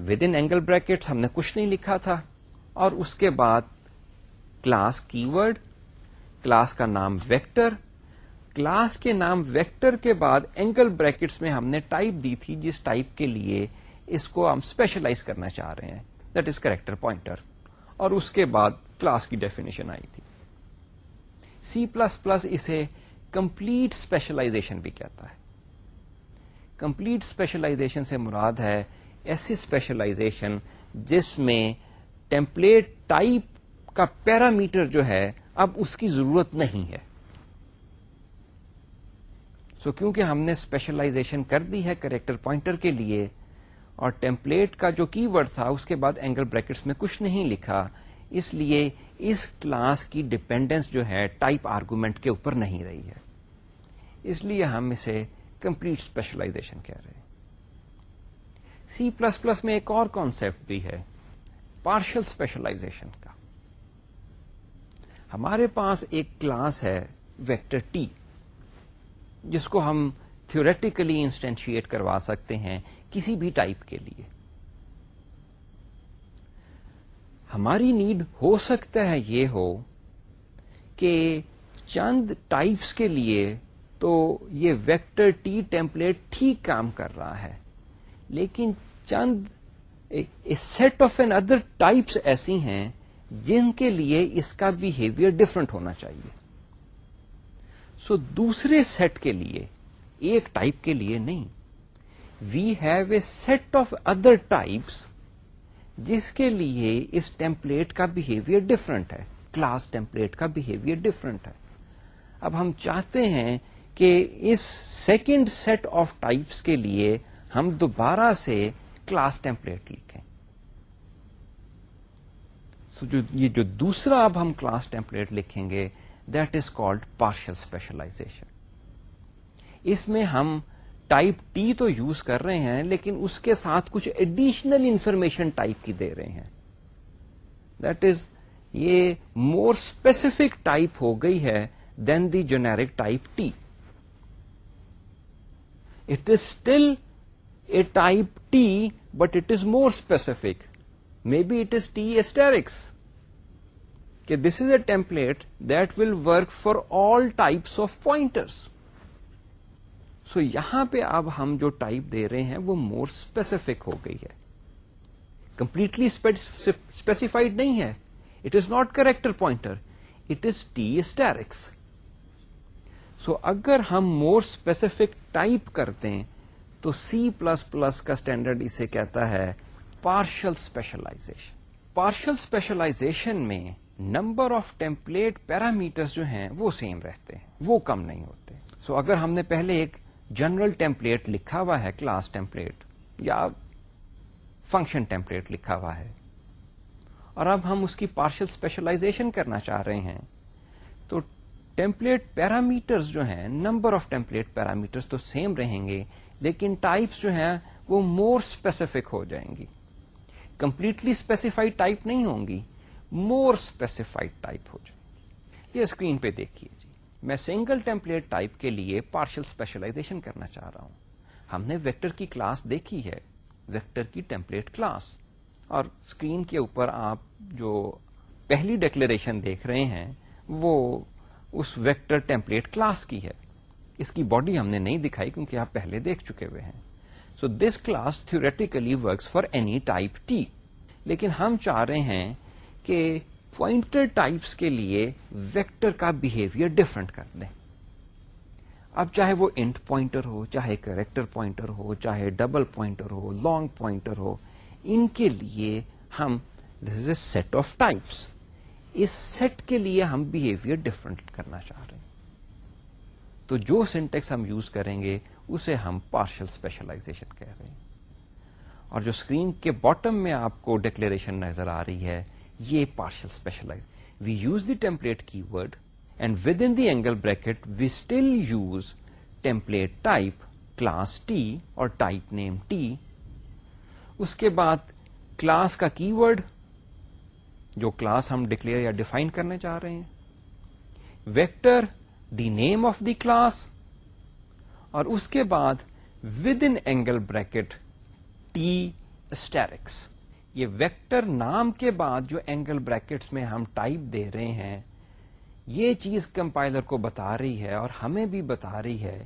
with in angle brackets ہم نے کچھ نہیں لکھا تھا۔ اور اس کے بعد کلاس کی ورڈ کلاس کا نام ویکٹر کلاس کے نام ویکٹر کے بعد اینگل بریکٹس میں ہم نے ٹائپ دی تھی، جس ٹائپ کے لیے اس کو ہم اسپیشلائز کرنا چاہ رہے ہیں۔ دیٹ از کریکٹر پوائنٹر اور اس کے بعد کلاس کی ڈیفینیشن آئی تھی۔ سی پلس پلس اسے کمپلیٹ اسپیشلائزیشن بھی کہتا ہے۔ کمپلیٹ اسپیشلائزیشن سے مراد ہے ایسی اسپیشلائزیشن جس میں ٹیمپلیٹ ٹائپ کا پیرامیٹر جو ہے، اب اس کی ضرورت نہیں ہے۔ سو کیونکہ ہم نے اسپیشلائزیشن کر دی ہے کریکٹر پوائنٹر کے لیے اور ٹیمپلیٹ کا جو کی ورڈ تھا، اس کے بعد اینگل بریکٹس میں کچھ نہیں لکھا۔ اس لیے اس کلاس کی ڈپینڈنس جو ہے ٹائپ آرگومنٹ کے اوپر نہیں رہی ہے۔ اس لیے ہم اسے کمپلیٹ اسپیشلائزیشن کہہ رہے ہیں۔ سی پلس پلس میں ایک اور کانسپٹ بھی ہے پارشل اسپیشلائزیشن کا۔ ہمارے پاس ایک کلاس ہے ویکٹر ٹی جس کو ہم تھوریٹیکلی انسٹینشیٹ کروا سکتے ہیں کسی بھی ٹائپ کے لیے۔ ہماری نیڈ ہو سکتا ہے یہ ہو کہ چند ٹائپس کے لیے تو یہ ویکٹر ٹی ٹیمپلیٹ ٹھیک کام کر رہا ہے، لیکن چند set of another types ایسی ہیں جن کے لیے اس کا بہیویئر ڈفرنٹ ہونا چاہیے۔ سو دوسرے سیٹ کے لیے، ایک ٹائپ کے لیے نہیں۔ We have a set of other types جس کے لیے اس ٹیمپلیٹ کا بہیویئر ڈفرنٹ ہے کلاس ٹیمپلیٹ کا بہیویئر ڈفرنٹ ہے۔ اب ہم چاہتے ہیں کہ اس سیکنڈ سیٹ آف ٹائپس کے لیے ہم دوبارہ سے کلاس ٹیمپلیٹ لکھیں۔ so جو یہ جو دوسرا اب ہم کلاس ٹیمپلیٹ لکھیں گے that is called partial specialization اس میں ہم ٹائپ ٹی تو یوز کر رہے ہیں، لیکن اس کے ساتھ کچھ ایڈیشنل انفارمیشن ٹائپ کی دے رہے ہیں۔ دیٹ از یہ مور اسپیسیفک ٹائپ ہو گئی ہے then the generic type T it is still a type T but it is more specific maybe it is T asterisk کہ this is a template that will work for all types of pointers so یہاں پہ اب ہم جو type دے رہے ہیں وہ more specific ہو گئی ہے. کمپلیٹلی اسپیسیفائڈ نہیں ہے. It is not character pointer it is T asterisk so اگر ہم مور اسپیسیفک ٹائپ کرتے ہیں تو سی پلس پلس کا اسٹینڈرڈ اسے کہتا ہے پارشل اسپیشلائزیشن پارشل اسپیشلائزیشن میں نمبر آف ٹیمپلیٹ پیرامیٹر جو ہیں وہ سیم رہتے ہیں، وہ کم نہیں ہوتے۔ سو so اگر ہم نے پہلے ایک جنرل ٹیمپلیٹ لکھا ہوا ہے کلاس ٹیمپلیٹ یا فنکشن ٹیمپلیٹ لکھا ہوا ہے، اور اب ہم اس کی پارشل اسپیشلائزیشن کرنا چاہ رہے ہیں، تو ٹیمپلیٹ پیرامیٹرز جو ہیں نمبر آف ٹیمپلیٹ پیرامیٹرز تو سیم رہیں گے، لیکن ٹائپس جو ہیں وہ مور اسپیسیفک ہو جائیں گی۔ کمپلیٹلی اسپیسیفائڈ ٹائپ نہیں ہوں گی۔ مور اسپیسیفائڈ ٹائپ ہو جائیں گی یہ اسکرین پہ دیکھیے جی۔ میں سنگل ٹیمپلیٹ ٹائپ کے لیے پارشل اسپیشلائزیشن کرنا چاہ رہا ہوں۔ ہم نے ویکٹر کی کلاس دیکھی ہے۔ ویکٹر کی ٹیمپلیٹ کلاس اور اسکرین کے اوپر آپ جو پہلی ڈکلریشن دیکھ رہے ہیں، وہ اس ویکٹر ٹیمپلیٹ کلاس کی ہے۔ اس کی باڈی ہم نے نہیں دکھائی کیونکہ آپ پہلے دیکھ چکے ہوئے ہیں۔ So this class theoretically works for any type T لیکن ہم چاہ رہے ہیں کہ پوائنٹر ٹائپس کے لیے ویکٹر کا بہیویئر ڈفرنٹ کر دیں۔ اب چاہے وہ انٹ پوائنٹر ہو، چاہے کریکٹر پوائنٹر ہو، چاہے ڈبل پوائنٹر ہو لانگ پوائنٹر ہو، ان کے لیے ہم this is a set of types us set کے لیے ہم بہیویئر ڈفرنٹ کرنا چاہ رہے ہیں۔ تو جو سینٹیکس ہم یوز کریں گے، اسے ہم پارشل اسپیشلائزیشن کہہ رہے ہیں۔ اور جو اسکرین کے باٹم میں آپ کو ڈکلیریشن نظر آ رہی ہے یہ partial specialize we use the template keyword and with in the angle bracket we still use template type class T اور ٹائپ نیم ٹی اس کے بعد کلاس کا کی ورڈ جو کلاس ہم ڈکلیئر یا ڈیفائن کرنے چاہ رہے ہیں vector the name of the class اور اس کے بعد with in angle bracket T asterisk یہ ویکٹر نام کے بعد جو اینگل بریکٹس میں ہم ٹائپ دے رہے ہیں، یہ چیز کمپائلر کو بتا رہی ہے اور ہمیں بھی بتا رہی ہے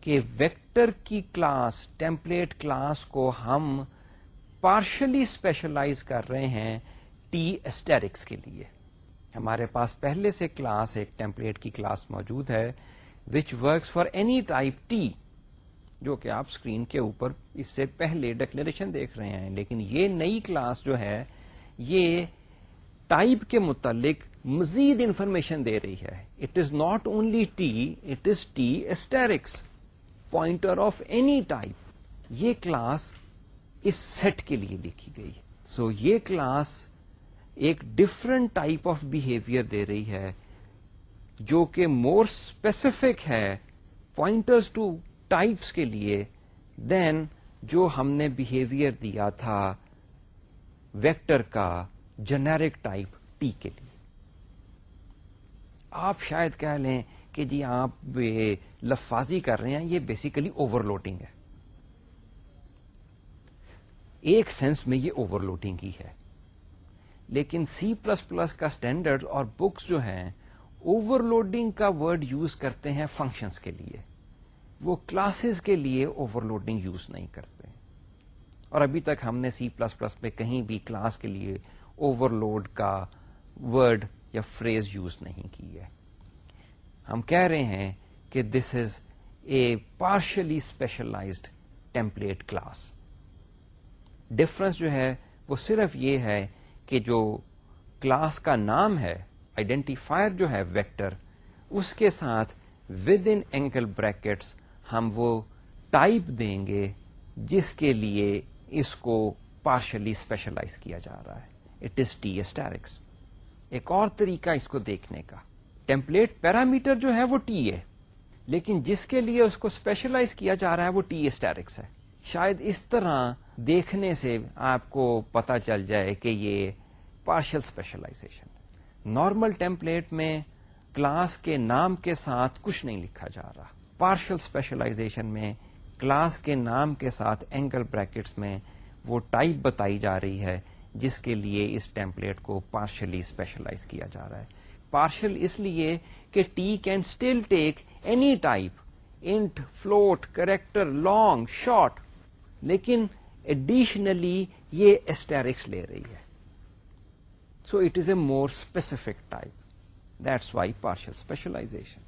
کہ ویکٹر کی کلاس، ٹیمپلیٹ کلاس کو ہم پارشلی اسپیشلائز کر رہے ہیں ٹی اسٹیرکس کے لیے۔ ہمارے پاس پہلے سے کلاس، ایک ٹیمپلیٹ کی کلاس موجود ہے which works for any type T جو کہ آپ اسکرین کے اوپر اس سے پہلے ڈکلیریشن دیکھ رہے ہیں۔ لیکن یہ نئی کلاس جو ہے یہ ٹائپ کے متعلق مزید انفارمیشن دے رہی ہے۔ It is not only T it is T asterisk pointer of any type یہ کلاس اس سیٹ کے لیے لکھی گئی۔ سو so, یہ کلاس ایک ڈفرنٹ ٹائپ آف بہیویئر دے رہی ہے جو کہ مور اسپیسیفک ہے پوائنٹرز ٹو ٹائپس کے لیے دین جو ہم نے بہیویئر دیا تھا ویکٹر کا جنیرک ٹائپ ٹی کے لیے۔ آپ شاید کہہ لیں کہ جی آپ لفاظی کر رہے ہیں، یہ بیسیکلی اوور لوڈنگ ہے۔ ایک سینس میں یہ اوور لوڈنگ ہی ہے۔ لیکن سی پلس پلس کا اسٹینڈرڈ اور بکس جو ہیں اوور لوڈنگ کا ورڈ یوز کرتے ہیں فنکشنز کے لیے۔ وہ کلاسز کے لیے اوور لوڈنگ یوز نہیں کرتے۔ اور ابھی تک ہم نے سی پلس پلس پہ کہیں بھی کلاس کے لیے اوور لوڈ کا ورڈ یا فریز یوز نہیں کی ہے۔ ہم کہہ رہے ہیں کہ this is a partially specialized template class difference جو ہے وہ صرف یہ ہے کہ جو کلاس کا نام ہے آئیڈینٹیفائر جو ہے ویکٹر اس کے ساتھ ود ان اینکل بریکٹس ہم وہ ٹائپ دیں گے جس کے لیے اس کو پارشلی اسپیشلائز کیا جا رہا ہے۔ اٹ از ٹی اسٹیرکس ایک اور طریقہ اس کو دیکھنے کا۔ ٹیمپلیٹ پیرامیٹر جو ہے وہ ٹی ہے، لیکن جس کے لیے اس کو اسپیشلائز کیا جا رہا ہے وہ ٹی اسٹیرکس ہے۔ شاید اس طرح دیکھنے سے آپ کو پتا چل جائے کہ یہ پارشل اسپیشلائزیشن نارمل ٹیمپلیٹ میں کلاس کے نام کے ساتھ کچھ نہیں لکھا جا رہا۔ پارشل اسپیشلائزیشن میں کلاس کے نام کے ساتھ اینگل بریکٹس میں وہ ٹائپ بتائی جا رہی ہے، جس کے لیے اس ٹیمپلیٹ کو پارشلی اسپیشلائز کیا جا رہا ہے۔ پارشل اس لیے کہ T can still take any type int float character long short لیکن ایڈیشنلی یہ اسٹیرکس لے رہی ہے۔ So it is a more specific type that's why partial specialization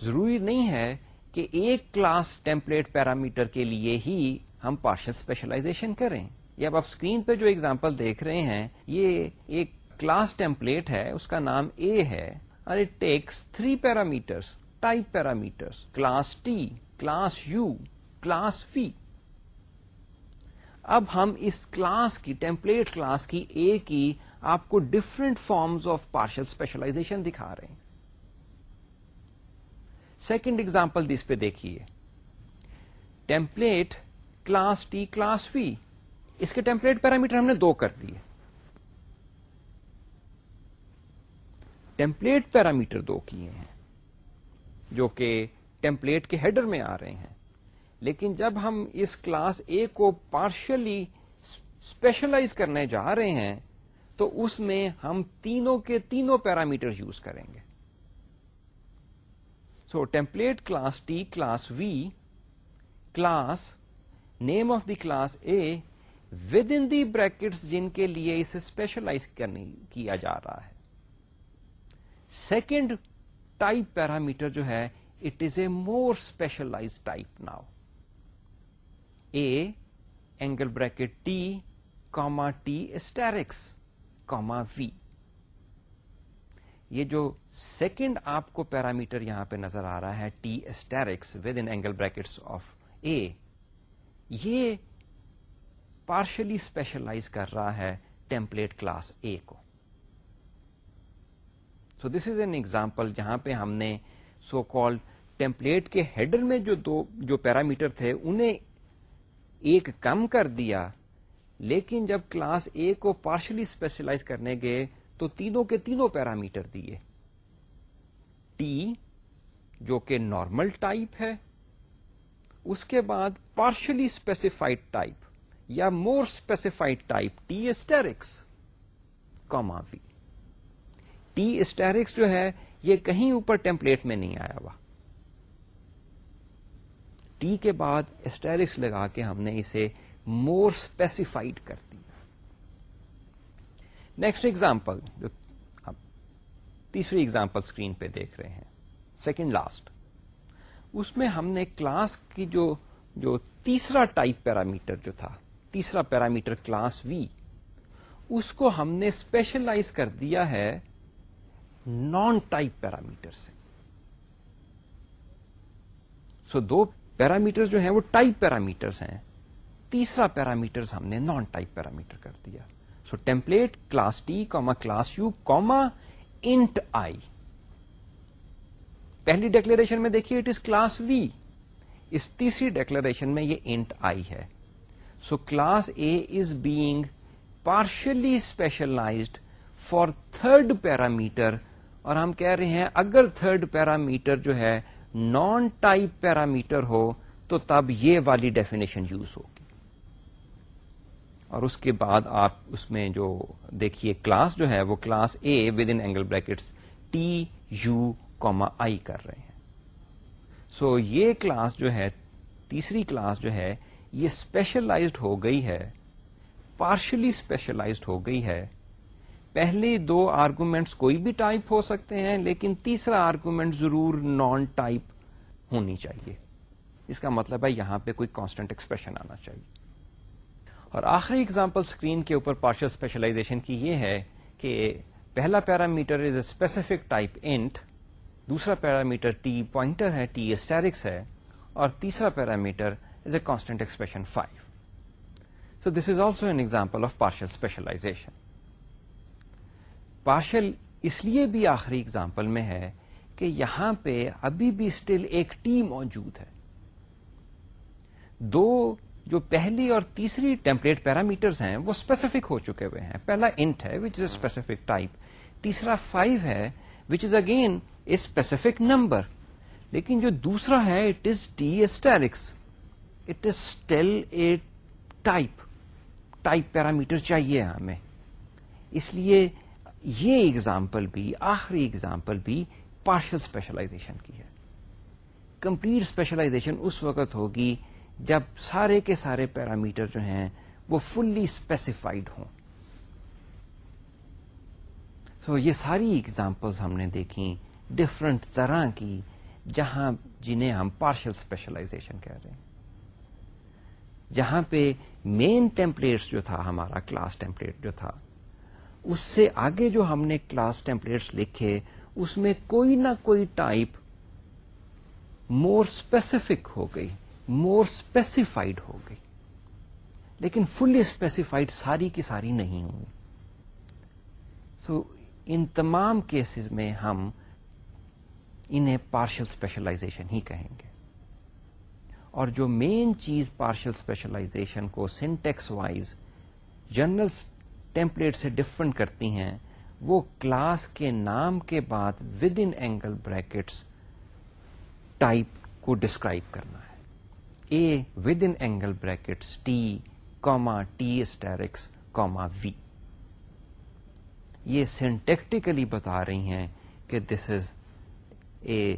ضروری نہیں ہے کہ ایک کلاس ٹیمپلیٹ پیرامیٹر کے لیے ہی ہم پارشل اسپیشلائزیشن کریں۔ یہ اب آپ اسکرین پہ جو ایگزامپل دیکھ رہے ہیں، یہ ایک کلاس ٹیمپلیٹ ہے، اس کا نام اے ہے۔ اور it takes three parameters type parameters class T class U class V اب ہم اس کلاس کی، ٹیمپلیٹ کلاس کی اے کی آپ کو different forms of partial specialization دکھا رہے ہیں۔ سیکنڈ ایگزامپل دس پہ دیکھیے template class T class V اس کے ٹیمپلیٹ پیرامیٹر ہم نے دو کر دیے ٹیمپلیٹ پیرامیٹر دو کیے ہیں جو کہ ٹیمپلیٹ کے ہیڈر میں آ رہے ہیں لیکن جب ہم اس کلاس اے کو پارشلی اسپیشلائز کرنے جا رہے ہیں تو اس میں ہم تینوں کے تینوں پیرامیٹر یوز کریں گے so template class T class V class name of the class A with in the brackets جن کے لیے اسے اسپیشلائز کیا جا رہا ہے سیکنڈ ٹائپ پیرامیٹر جو ہے it is a more specialize type now A angle bracket T comma T asterisk comma V یہ جو سیکنڈ آپ کو پیرامیٹر یہاں پہ نظر آ رہا ہے T asterisk with in angle brackets of A یہ پارشلی اسپیشلائز کر رہا ہے ٹیمپلیٹ کلاس اے کو۔ سو دس از این ایگزامپل جہاں پہ ہم نے سو کال ٹیمپلیٹ کے ہیڈر میں جو دو جو پیرامیٹر تھے انہیں ایک کم کر دیا، لیکن جب کلاس اے کو پارشلی اسپیشلائز کرنے گئے تو تینوں کے تینوں پیرامیٹر دیے۔ ٹی جو کہ نارمل ٹائپ ہے، اس کے بعد پارشلی اسپیسیفائڈ ٹائپ یا more specified type T asterisk comma V T asterisk جو ہے، یہ کہیں اوپر ٹیمپلیٹ میں نہیں آیا ہوا۔ ٹی کے بعد اسٹیرکس لگا کے ہم نے اسے مور اسپیسیفائڈ کر دیا۔ نیکسٹ ایگزامپل جو آپ تیسری ایگزامپل اسکرین پہ دیکھ رہے ہیں. سیکنڈ لاسٹ اس میں ہم نے کلاس کی جو جو تیسرا ٹائپ پیرامیٹر جو تھا تیسرا پیرامیٹر کلاس وی اس کو ہم نے اسپیشلائز کر دیا ہے نان ٹائپ پیرامیٹر سے. سو so, دو پیرامیٹر جو ہیں وہ ٹائپ پیرامیٹرس ہیں. تیسرا پیرامیٹر ہم نے نان ٹائپ پیرامیٹر کر دیا. So template class T comma class U comma int I پہلی ڈیکلریشن میں دیکھیے اٹ از کلاس وی اس تیسری ڈیکلریشن میں یہ انٹ آئی ہے. So class A is being partially specialized for third parameter اور ہم کہہ رہے ہیں اگر تھرڈ پیرامیٹر جو ہے نان ٹائپ پیرامیٹر ہو تو تب یہ والی ڈیفینیشن یوز ہوگی. اور اس کے بعد آپ اس میں جو دیکھیے کلاس جو ہے وہ class A with in angle brackets T U comma I کر رہے ہیں۔ سو so, یہ کلاس جو ہے تیسری کلاس جو ہے یہ اسپیشلائزڈ ہو گئی ہے پارشلی اسپیشلائزڈ ہو گئی ہے۔ پہلے دو آرگومینٹس کوئی بھی ٹائپ ہو سکتے ہیں لیکن تیسرا آرگومنٹ ضرور نان ٹائپ ہونی چاہیے۔ اس کا مطلب ہے یہاں پہ کوئی کانسٹنٹ ایکسپریشن آنا چاہیے۔ اور آخری اگزامپل اسکرین کے اوپر پارشل اسپیشلائزیشن کی یہ ہے کہ پہلا parameter is a specific type int دوسرا پیرامیٹر ٹی پوائنٹر ہے ٹی اسٹیرکس ہے، اور تیسرا parameter is a constant expression five so this is also an example of partial specialization partial اس لیے بھی آخری ایگزامپل میں ہے کہ یہاں پہ ابھی بھی اسٹل ایک ٹی موجود ہے۔ دو جو پہلی اور تیسری ٹیمپلیٹ پیرامیٹرز ہیں وہ اسپیسیفک ہو چکے ہوئے ہیں۔ پہلا انٹ ہے which is a specific type تیسرا فائیو ہے which is again a specific number لیکن جو دوسرا ہے it is T asterisk it is still a type type parameter چاہیے ہمیں۔ اس لیے یہ اگزامپل بھی، آخری اگزامپل بھی پارشل اسپیشلائزیشن کی ہے۔ کمپلیٹ اسپیشلائزیشن اس وقت ہوگی جب سارے کے سارے پیرامیٹر جو ہیں وہ فلی اسپیسیفائڈ ہوں۔ سو so, یہ ساری اگزامپلس ہم نے دیکھی ڈفرنٹ طرح کی جہاں جنہیں ہم پارشل اسپیشلائزیشن کہہ رہے ہیں۔ جہاں پہ مین ٹیمپلیٹس جو تھا ہمارا کلاس ٹیمپلیٹ جو تھا اس سے آگے جو ہم نے کلاس ٹیمپلیٹس لکھے اس میں کوئی نہ کوئی ٹائپ مور اسپیسیفک ہو گئی۔ مور اسپیسیفائڈ ہو گئی۔ لیکن فلی اسپیسیفائڈ ساری کی ساری نہیں ہوئی۔ سو so, ان تمام کیسز میں ہم انہیں پارشل اسپیشلائزیشن ہی کہیں گے۔ اور جو مین چیز پارشل اسپیشلائزیشن کو سینٹیکس وائز جنرل ٹیمپلیٹ سے ڈفرنٹ کرتی ہیں وہ کلاس کے نام کے بعد with in angle brackets type کو ڈسکرائب کرنا ہے۔ A with in angle brackets T comma T asterisk comma V یہ سینٹیکٹیکلی بتا رہی ہیں کہ this is a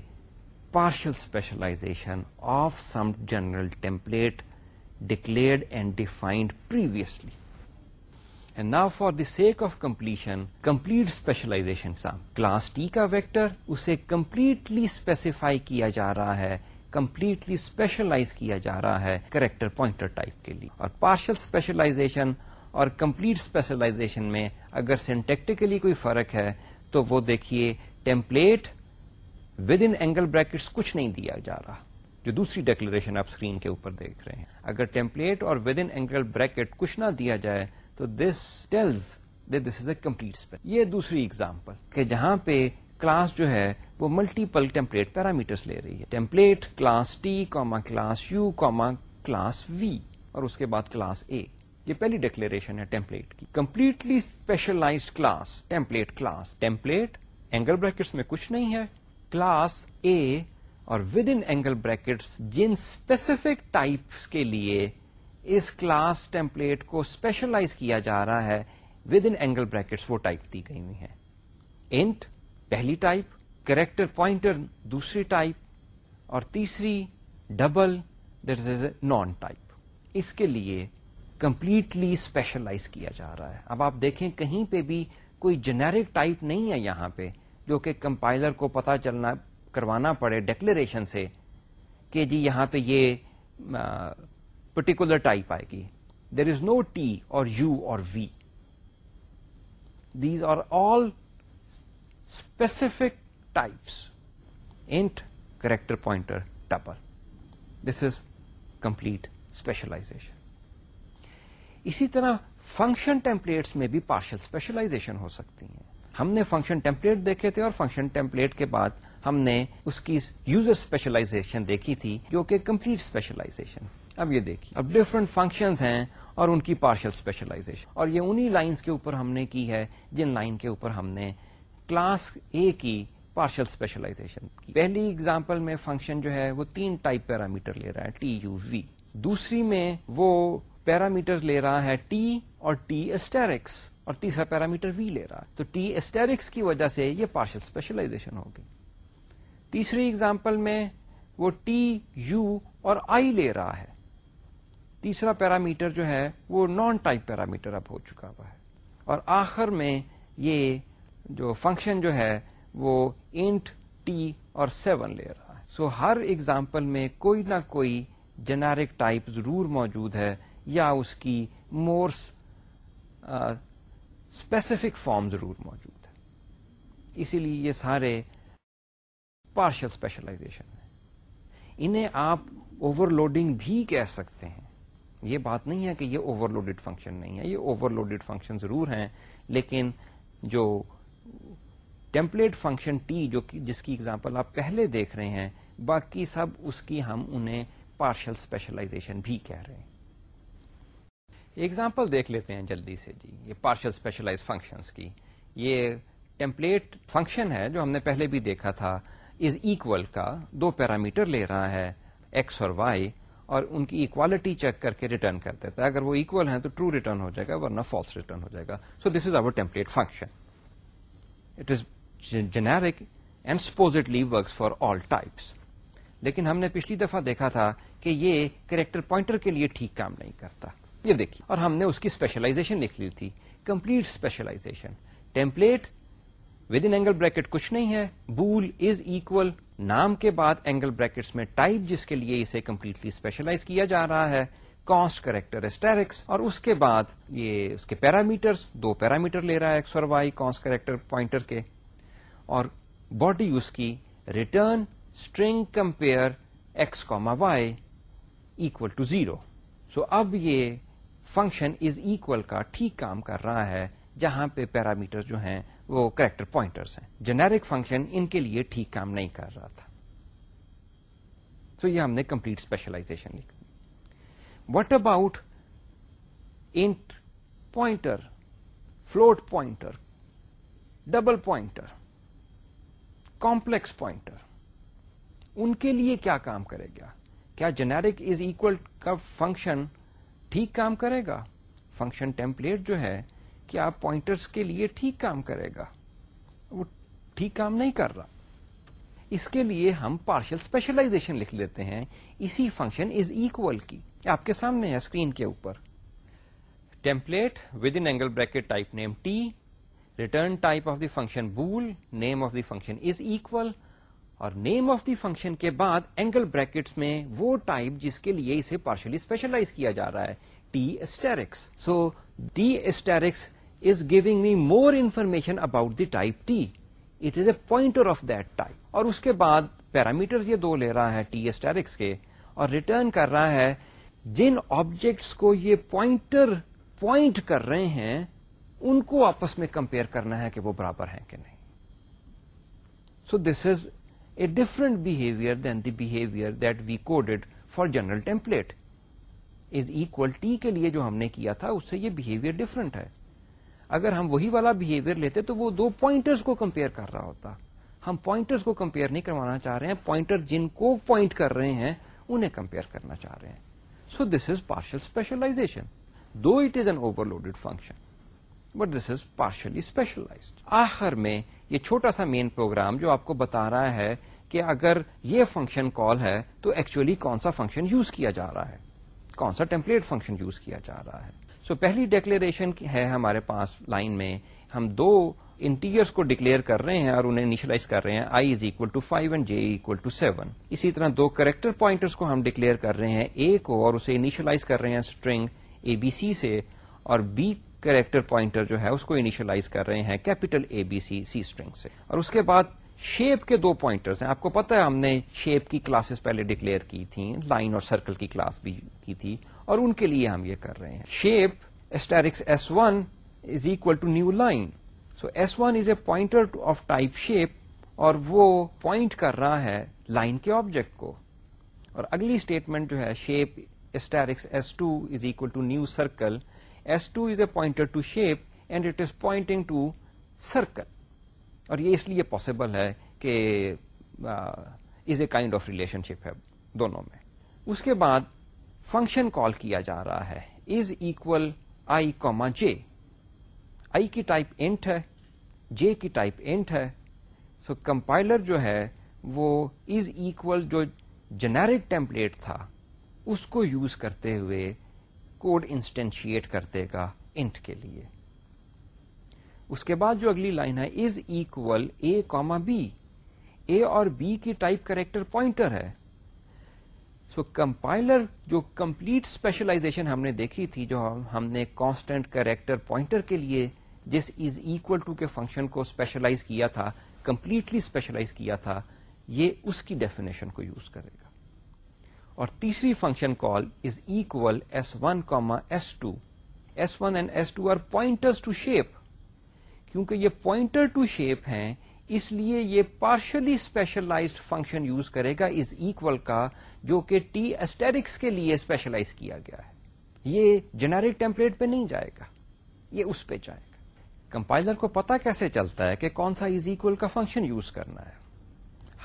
partial specialization of some general template declared and defined previously نا for the sake of completion complete specialization some class T کا vector اسے completely specify کیا جا رہا ہے کمپلیٹلی اسپیشلائز کیا جا رہا ہے کریکٹر پوائنٹر ٹائپ کے لیے۔ اور پارشل اسپیشلائزیشن اور کمپلیٹ اسپیشلائزیشن میں اگر سینٹیکٹیکلی کوئی فرق ہے، تو وہ دیکھیے template with in angle brackets کچھ نہیں دیا جا رہا، جو دوسری ڈیکلریشن آپ اسکرین کے اوپر دیکھ رہے ہیں۔ اگر ٹیمپلیٹ اور ود ان اینگل بریکٹ کچھ نہ دیا جائے، تو this tells this is a complete یہ دوسری اگزامپل کہ جہاں پہ کلاس جو ہے وہ ملٹیپل ٹیمپلیٹ پیرامیٹرس لے رہی ہے۔ Template class T comma class U comma class V اور اس کے بعد کلاس اے یہ پہلی ڈیکلریشن ہے ٹیمپلیٹ کی۔ Completely specialized class template class template angle brackets میں کچھ نہیں ہے۔ کلاس اے اور ود ان اینگل بریکٹس جن اسپیسیفک ٹائپس کے لیے اس کلاس ٹیمپلیٹ کو اسپیشلائز کیا جا رہا ہے ود ان اینگل بریکٹس وہ ٹائپ دی گئی ہوئی ہے انٹ پہلی ٹائپ، کریکٹر پوائنٹر، دوسری ٹائپ، اور تیسری double that is a non type اس کے لیے کمپلیٹلی اسپیشلائز کیا جا رہا ہے۔ اب آپ دیکھیں کہیں پہ بھی کوئی جنیرک ٹائپ نہیں ہے یہاں پہ، جو کہ کمپائلر کو پتا چلنا، کروانا پڑے ڈیکلریشن سے کہ جی یہاں پہ یہ پرٹیکولر ٹائپ آئے گی۔ دیر از نو ٹی اور یو اور V these are all specific types int character pointer tuple this is complete specialization اسی طرح فنکشن ٹیمپلیٹس میں بھی پارشل اسپیشلائزیشن ہو سکتی ہیں ہم نے فنکشن ٹیمپلیٹ دیکھے تھے اور فنکشن ٹیمپلیٹ کے بعد ہم نے اس کی یوزر اسپیشلائزیشن دیکھی تھی جو کہ کمپلیٹ اسپیشلائزیشن اب یہ دیکھیے اب ڈفرنٹ فنکشنز ہیں اور ان کی پارشل اسپیشلائزیشن اور یہ انہی لائنس کے اوپر ہم نے کی ہے جن لائن کے اوپر ہم نے کلاس اے کی پارشل اسپیشلائزیشن کی۔ پہلی اگزامپل میں فنکشن جو ہے وہ تین ٹائپ پیرامیٹر لے رہا ہے ٹی یو وی دوسری میں وہ پیرامیٹر لے رہا ہے ٹی اور ٹی اسٹیرکس اور تیسرا پیرامیٹر وی لے رہا۔ ہے تو ٹی اسٹیرکس کی وجہ سے یہ پارشل اسپیشلائزیشن ہوگی تیسری اگزامپل میں وہ ٹی یو اور آئی لے رہا ہے۔ تیسرا پیرامیٹر جو ہے وہ نان ٹائپ پیرامیٹر اب ہو چکا ہوا ہے۔ اور آخر میں یہ جو فنکشن جو ہے وہ انٹ ٹی اور سیون لے رہا ہے۔ سو so, ہر ایگزامپل میں کوئی نہ کوئی جنیرک ٹائپ ضرور موجود ہے یا اس کی مور اسپیسیفک فارم ضرور موجود ہے۔ اسی لیے یہ سارے پارشل اسپیشلائزیشن ہیں۔ انہیں آپ اوور لوڈنگ بھی کہہ سکتے ہیں۔ یہ بات نہیں ہے کہ یہ اوور لوڈیڈ فنکشن نہیں ہے یہ اوور لوڈیڈ فنکشن ضرور ہیں لیکن جو ٹیمپلیٹ فنکشن ٹی جو جس کی اگزامپل آپ پہلے دیکھ رہے ہیں، باقی سب اس کی ہم انہیں پارشل اسپیشلائزیشن بھی کہہ رہے ہیں۔ ایگزامپل دیکھ لیتے ہیں جلدی سے جی یہ پارشل اسپیشلائز فنکشن کی۔ یہ ٹیمپلیٹ فنکشن ہے جو ہم نے پہلے بھی دیکھا تھا۔ از اکول کا دو پیرامیٹر لے رہا ہے ایکس اور وائی اور ان کی اکوالٹی چیک کر کے ریٹرن کر دیتا ہے اگر وہ اکول ہیں تو ٹرو ریٹرن ہو جائے گا، ورنہ فالس ریٹرن ہو جائے گا۔ So this is over template function it is generic and supposedly works for all types لیکن ہم نے پچھلی دفعہ دیکھا تھا کہ یہ کریکٹر پوائنٹر کے لیے ٹھیک کام نہیں کرتا۔ یہ دیکھیے۔ اور ہم نے اس کی اسپیشلائزیشن لکھ لی تھی۔ Complete specialization template within angle bracket کچھ نہیں ہے۔ بول از اکول نام کے بعد اینگل بریکٹس میں ٹائپ جس کے لیے اسے کمپلیٹلی اسپیشلائز کیا جا رہا ہے۔ کاسٹ کریکٹر اسٹیرکس اور اس کے بعد یہ اس کے پیرامیٹر دو پیرامیٹر لے رہا ہے ایکس اور وائی کاسٹ کریکٹر پوائنٹر کے اور باڈی اس کی return string compare x comma y equal to zero so اب یہ فنکشن از اکول کا ٹھیک کام کر رہا ہے جہاں پہ پیرامیٹر جو ہیں وہ کریکٹر پوائنٹرس ہیں۔ جنیرک فنکشن ان کے لیے ٹھیک کام نہیں کر رہا تھا۔ تو یہ ہم نے کمپلیٹ اسپیشلائزیشن لکھ دی what about int pointer float pointer double pointer complex pointer ان کے لیے کیا کام کرے گا کیا جنیرک از اکول کا فنکشن ٹھیک کام کرے گا فنکشن ٹیمپلیٹ جو ہے کیا پوائنٹرس کے لیے ٹھیک کام کرے گا وہ ٹھیک کام نہیں کر رہا اس کے لیے ہم پارشل اسپیشلائزیشن لکھ لیتے ہیں اسی فنکشن از اکول کی آپ کے سامنے ہے اسکرین کے اوپر۔ Template within angle bracket typename T return type of the function bool name of the function is equal اور نیم آف دی فنکشن کے بعد اینگل بریکٹس میں وہ ٹائپ جس کے لیے اسے پارشلی اسپیشلائز کیا جا رہا ہے T asterisk so T asterisk is giving me more information about the type T it is a pointer of that type اور اس کے بعد پیرامیٹر یہ دو لے رہا ہے ٹی اسٹیرکس کے، اور ریٹرن کر رہا ہے جن آبجیکٹس کو یہ پوائنٹر پوائنٹ کر رہے ہیں، ان کو آپس میں کمپیئر کرنا ہے کہ وہ برابر ہیں کہ نہیں۔ So this is a different behaviour than the behaviour that we coded for general template is equal T کے لیے جو ہم نے کیا تھا، اس سے یہ بہیویئر ڈفرنٹ ہے۔ اگر ہم وہی والا بہیویئر لیتے تو وہ دو پوائنٹرز کو کمپیئر کر رہا ہوتا۔ ہم پوائنٹرز کو کمپیئر نہیں کروانا چاہ رہے ہیں پوائنٹر جن کو پوائنٹ کر رہے ہیں، انہیں کمپیئر کرنا چاہ رہے ہیں۔ So this is partial specialization though it is an overloaded function but this is partially specialized آخر میں یہ چھوٹا سا مین پروگرام جو آپ کو بتا رہا ہے کہ اگر یہ فنکشن کال ہے تو ایکچولی کون سا فنکشن یوز کیا جا رہا ہے کون سا ٹیمپلیٹ فنکشن یوز کیا جا رہا ہے سو so, پہلی ڈیکلیریشن ہے ہمارے پاس لائن میں ہم دو انٹیریئرس کو ڈکلیئر کر رہے ہیں اور انہیں انیشلائز کر رہے ہیں i is equal to five and j equal to seven اسی طرح دو کریکٹر پوائنٹرس کو ہم ڈکلیئر کر رہے ہیں. اے کو اور اسے انیشلائز کر رہے ہیں اسٹرنگ اے بی سی سے اور بی کریکٹر پوائنٹر جو ہے اس کو انیشلائز کر رہے ہیں capital A B C C string سے. اور اس کے بعد شیپ کے دو پوائنٹرز ہیں. آپ کو پتا ہے ہم نے شیپ کی کلاسز پہلے ڈکلیئر کی تھیں. لائن اور سرکل کی کلاس بھی کی تھی. اور ان کے لیے ہم یہ کر رہے ہیں. Shape asterisk s one is equal to new line so s one is a pointer of type shape اور وہ پوائنٹ کر رہا ہے لائن کے آبجیکٹ کو۔ اور اگلی اسٹیٹمنٹ جو ہے shape asterisk s two is equal to new circle s two is a pointer to shape and it is pointing to circle اور یہ اس لیے پاسبل ہے کہ is a kind of relationship ہے دونوں میں۔ اس کے بعد فنکشن کال کیا جا رہا ہے۔ از اکول آئی کوما جے آئی کی ٹائپ انٹ ہے۔ جے کی ٹائپ انٹ ہے سو کمپائلر جو ہے وہ از اکول جو جنیرک ٹیمپلیٹ تھا اس کو یوز کرتے ہوئے کوڈ انسٹینشیٹ کرتے گا انٹ کے لیے. اس کے بعد جو اگلی لائن ہے is equal a comma be اے اور بی کی ٹائپ کریکٹر پوائنٹر ہے. سو so, کمپائلر جو کمپلیٹ اسپیشلائزیشن ہم نے دیکھی تھی جو ہم نے کانسٹنٹ کریکٹر پوائنٹر کے لیے جس از اکول ٹو کے فنکشن کو اسپیشلائز کیا تھا کمپلیٹلی اسپیشلائز کیا تھا، یہ اس کی ڈیفینیشن کو یوز کرے گا۔ اور تیسری function call is equal s one comma s two s one and s two are pointer to shape کیونکہ یہ پوائنٹر ٹو شیپ ہیں، اس لیے یہ پارشلی اسپیشلائزڈ فنکشن یوز کرے گا از اکول کا، جو کہ ٹی اسٹیرکس کے لیے اسپیشلائز کیا گیا ہے۔ یہ جنیرک ٹیمپلیٹ پہ نہیں جائے گا، یہ اس پہ جائے گا۔ کمپائلر کو پتا کیسے چلتا ہے کہ کون سا از اکول کا فنکشن یوز کرنا ہے؟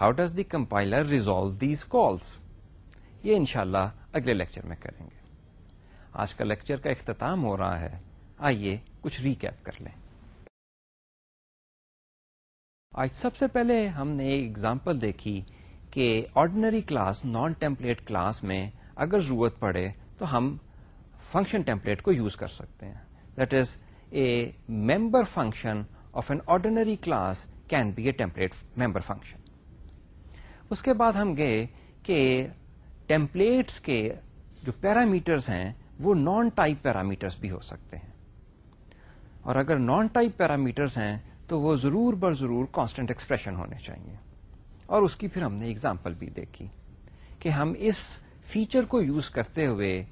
How does the compiler resolve these calls یہ انشاءاللہ اگلے لیکچر میں کریں گے۔ آج کا لیکچر کا اختتام ہو رہا ہے۔ آئیے کچھ ریکیپ کر لیں۔ آج سب سے پہلے ہم نے ایک ایگزامپل دیکھی کہ ordinary class non template class میں اگر ضرورت پڑے تو ہم فنکشن ٹیمپلیٹ کو یوز کر سکتے ہیں۔ That is a member function of an ordinary class can be a template member function اس کے بعد ہم گئے کہ ٹیمپلیٹس کے جو پیرامیٹرس ہیں وہ نان ٹائپ پیرامیٹرس بھی ہو سکتے ہیں اور اگر نان ٹائپ پیرامیٹرس ہیں تو وہ ضرور بر ضرور کانسٹنٹ ایکسپریشن ہونے چاہیے اور اس کی پھر ہم نے اگزامپل بھی دیکھی کہ ہم اس فیچر کو یوز کرتے ہوئے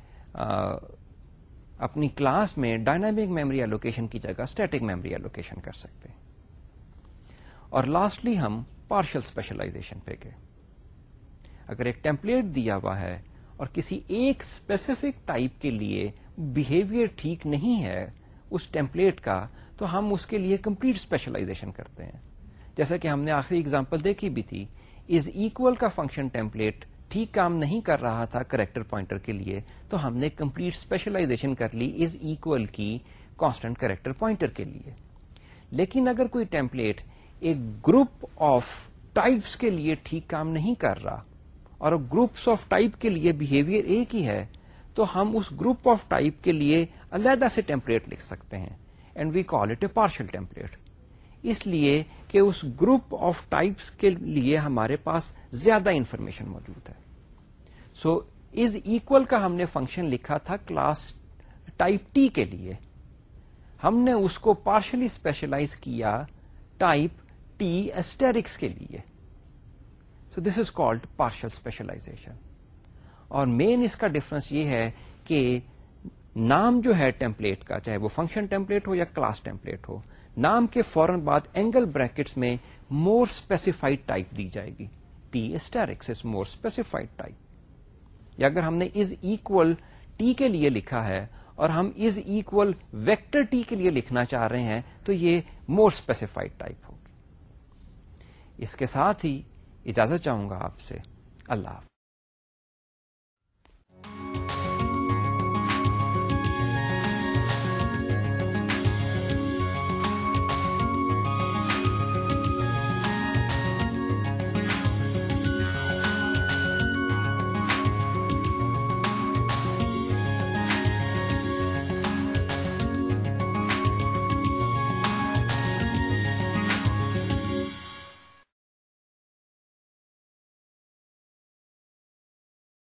اپنی کلاس میں ڈائنامک میموری ایلوکیشن کی جگہ اسٹیٹک میموری ایلوکیشن کر سکتے ہیں۔ اور لاسٹلی ہم پارشل اسپیشلائزیشن پہ گئے۔ اگر ایک ٹیمپلیٹ دیا ہوا ہے اور کسی ایک اسپیسیفک ٹائپ کے لیے بہیویئر ٹھیک نہیں ہے اس ٹیمپلیٹ کا، تو ہم اس کے لیے کمپلیٹ اسپیشلائزیشن کرتے ہیں۔ جیسا کہ ہم نے آخری اگزامپل دیکھی بھی تھی از اکول کا فنکشن ٹیمپلیٹ ٹھیک کام نہیں کر رہا تھا کریکٹر پوائنٹر کے لیے، تو ہم نے کمپلیٹ اسپیشلائزیشن کر لی از اکول کی کانسٹنٹ کریکٹر پوائنٹر کے لیے۔ لیکن اگر کوئی ٹیمپلیٹ ایک گروپ آف ٹائپس کے لیے ٹھیک کام نہیں کر رہا اور گروپس آف ٹائپ کے لیے بہیویئر ایک ہی ہے، تو ہم اس گروپ آف ٹائپ کے لیے علیحدہ سے ٹیمپلیٹ لکھ سکتے ہیں۔ And we call it a partial template اس لیے کہ اس گروپ آف ٹائپس کے لیے ہمارے پاس زیادہ انفارمیشن موجود ہے۔ سو از اکول کا ہم نے فنکشن لکھا تھا کلاس ٹائپ ٹی کے لیے۔ ہم نے اس کو پارشلی اسپیشلائز کیا ٹائپ ٹی اسٹیرکس کے لیے۔ So this is called partial specialization اور مین اس کا ڈفرنس یہ ہے کہ نام جو ہے ٹیمپلیٹ کا، چاہے وہ فنکشن ٹیمپلیٹ ہو یا کلاس ٹیمپلیٹ ہو نام کے فوراً بعد اینگل بریکٹس میں مور اسپیسیفائڈ ٹائپ دی جائے گی. T asterisk is more specified type یا اگر ہم نے از اکول ٹی کے لیے لکھا ہے اور ہم از اکول ویکٹر ٹی کے لیے لکھنا چاہ رہے ہیں تو یہ مور اسپیسیفائڈ ٹائپ ہوگی. اس کے ساتھ ہی اجازت چاہوں گا آپ سے. اللہ حافظ.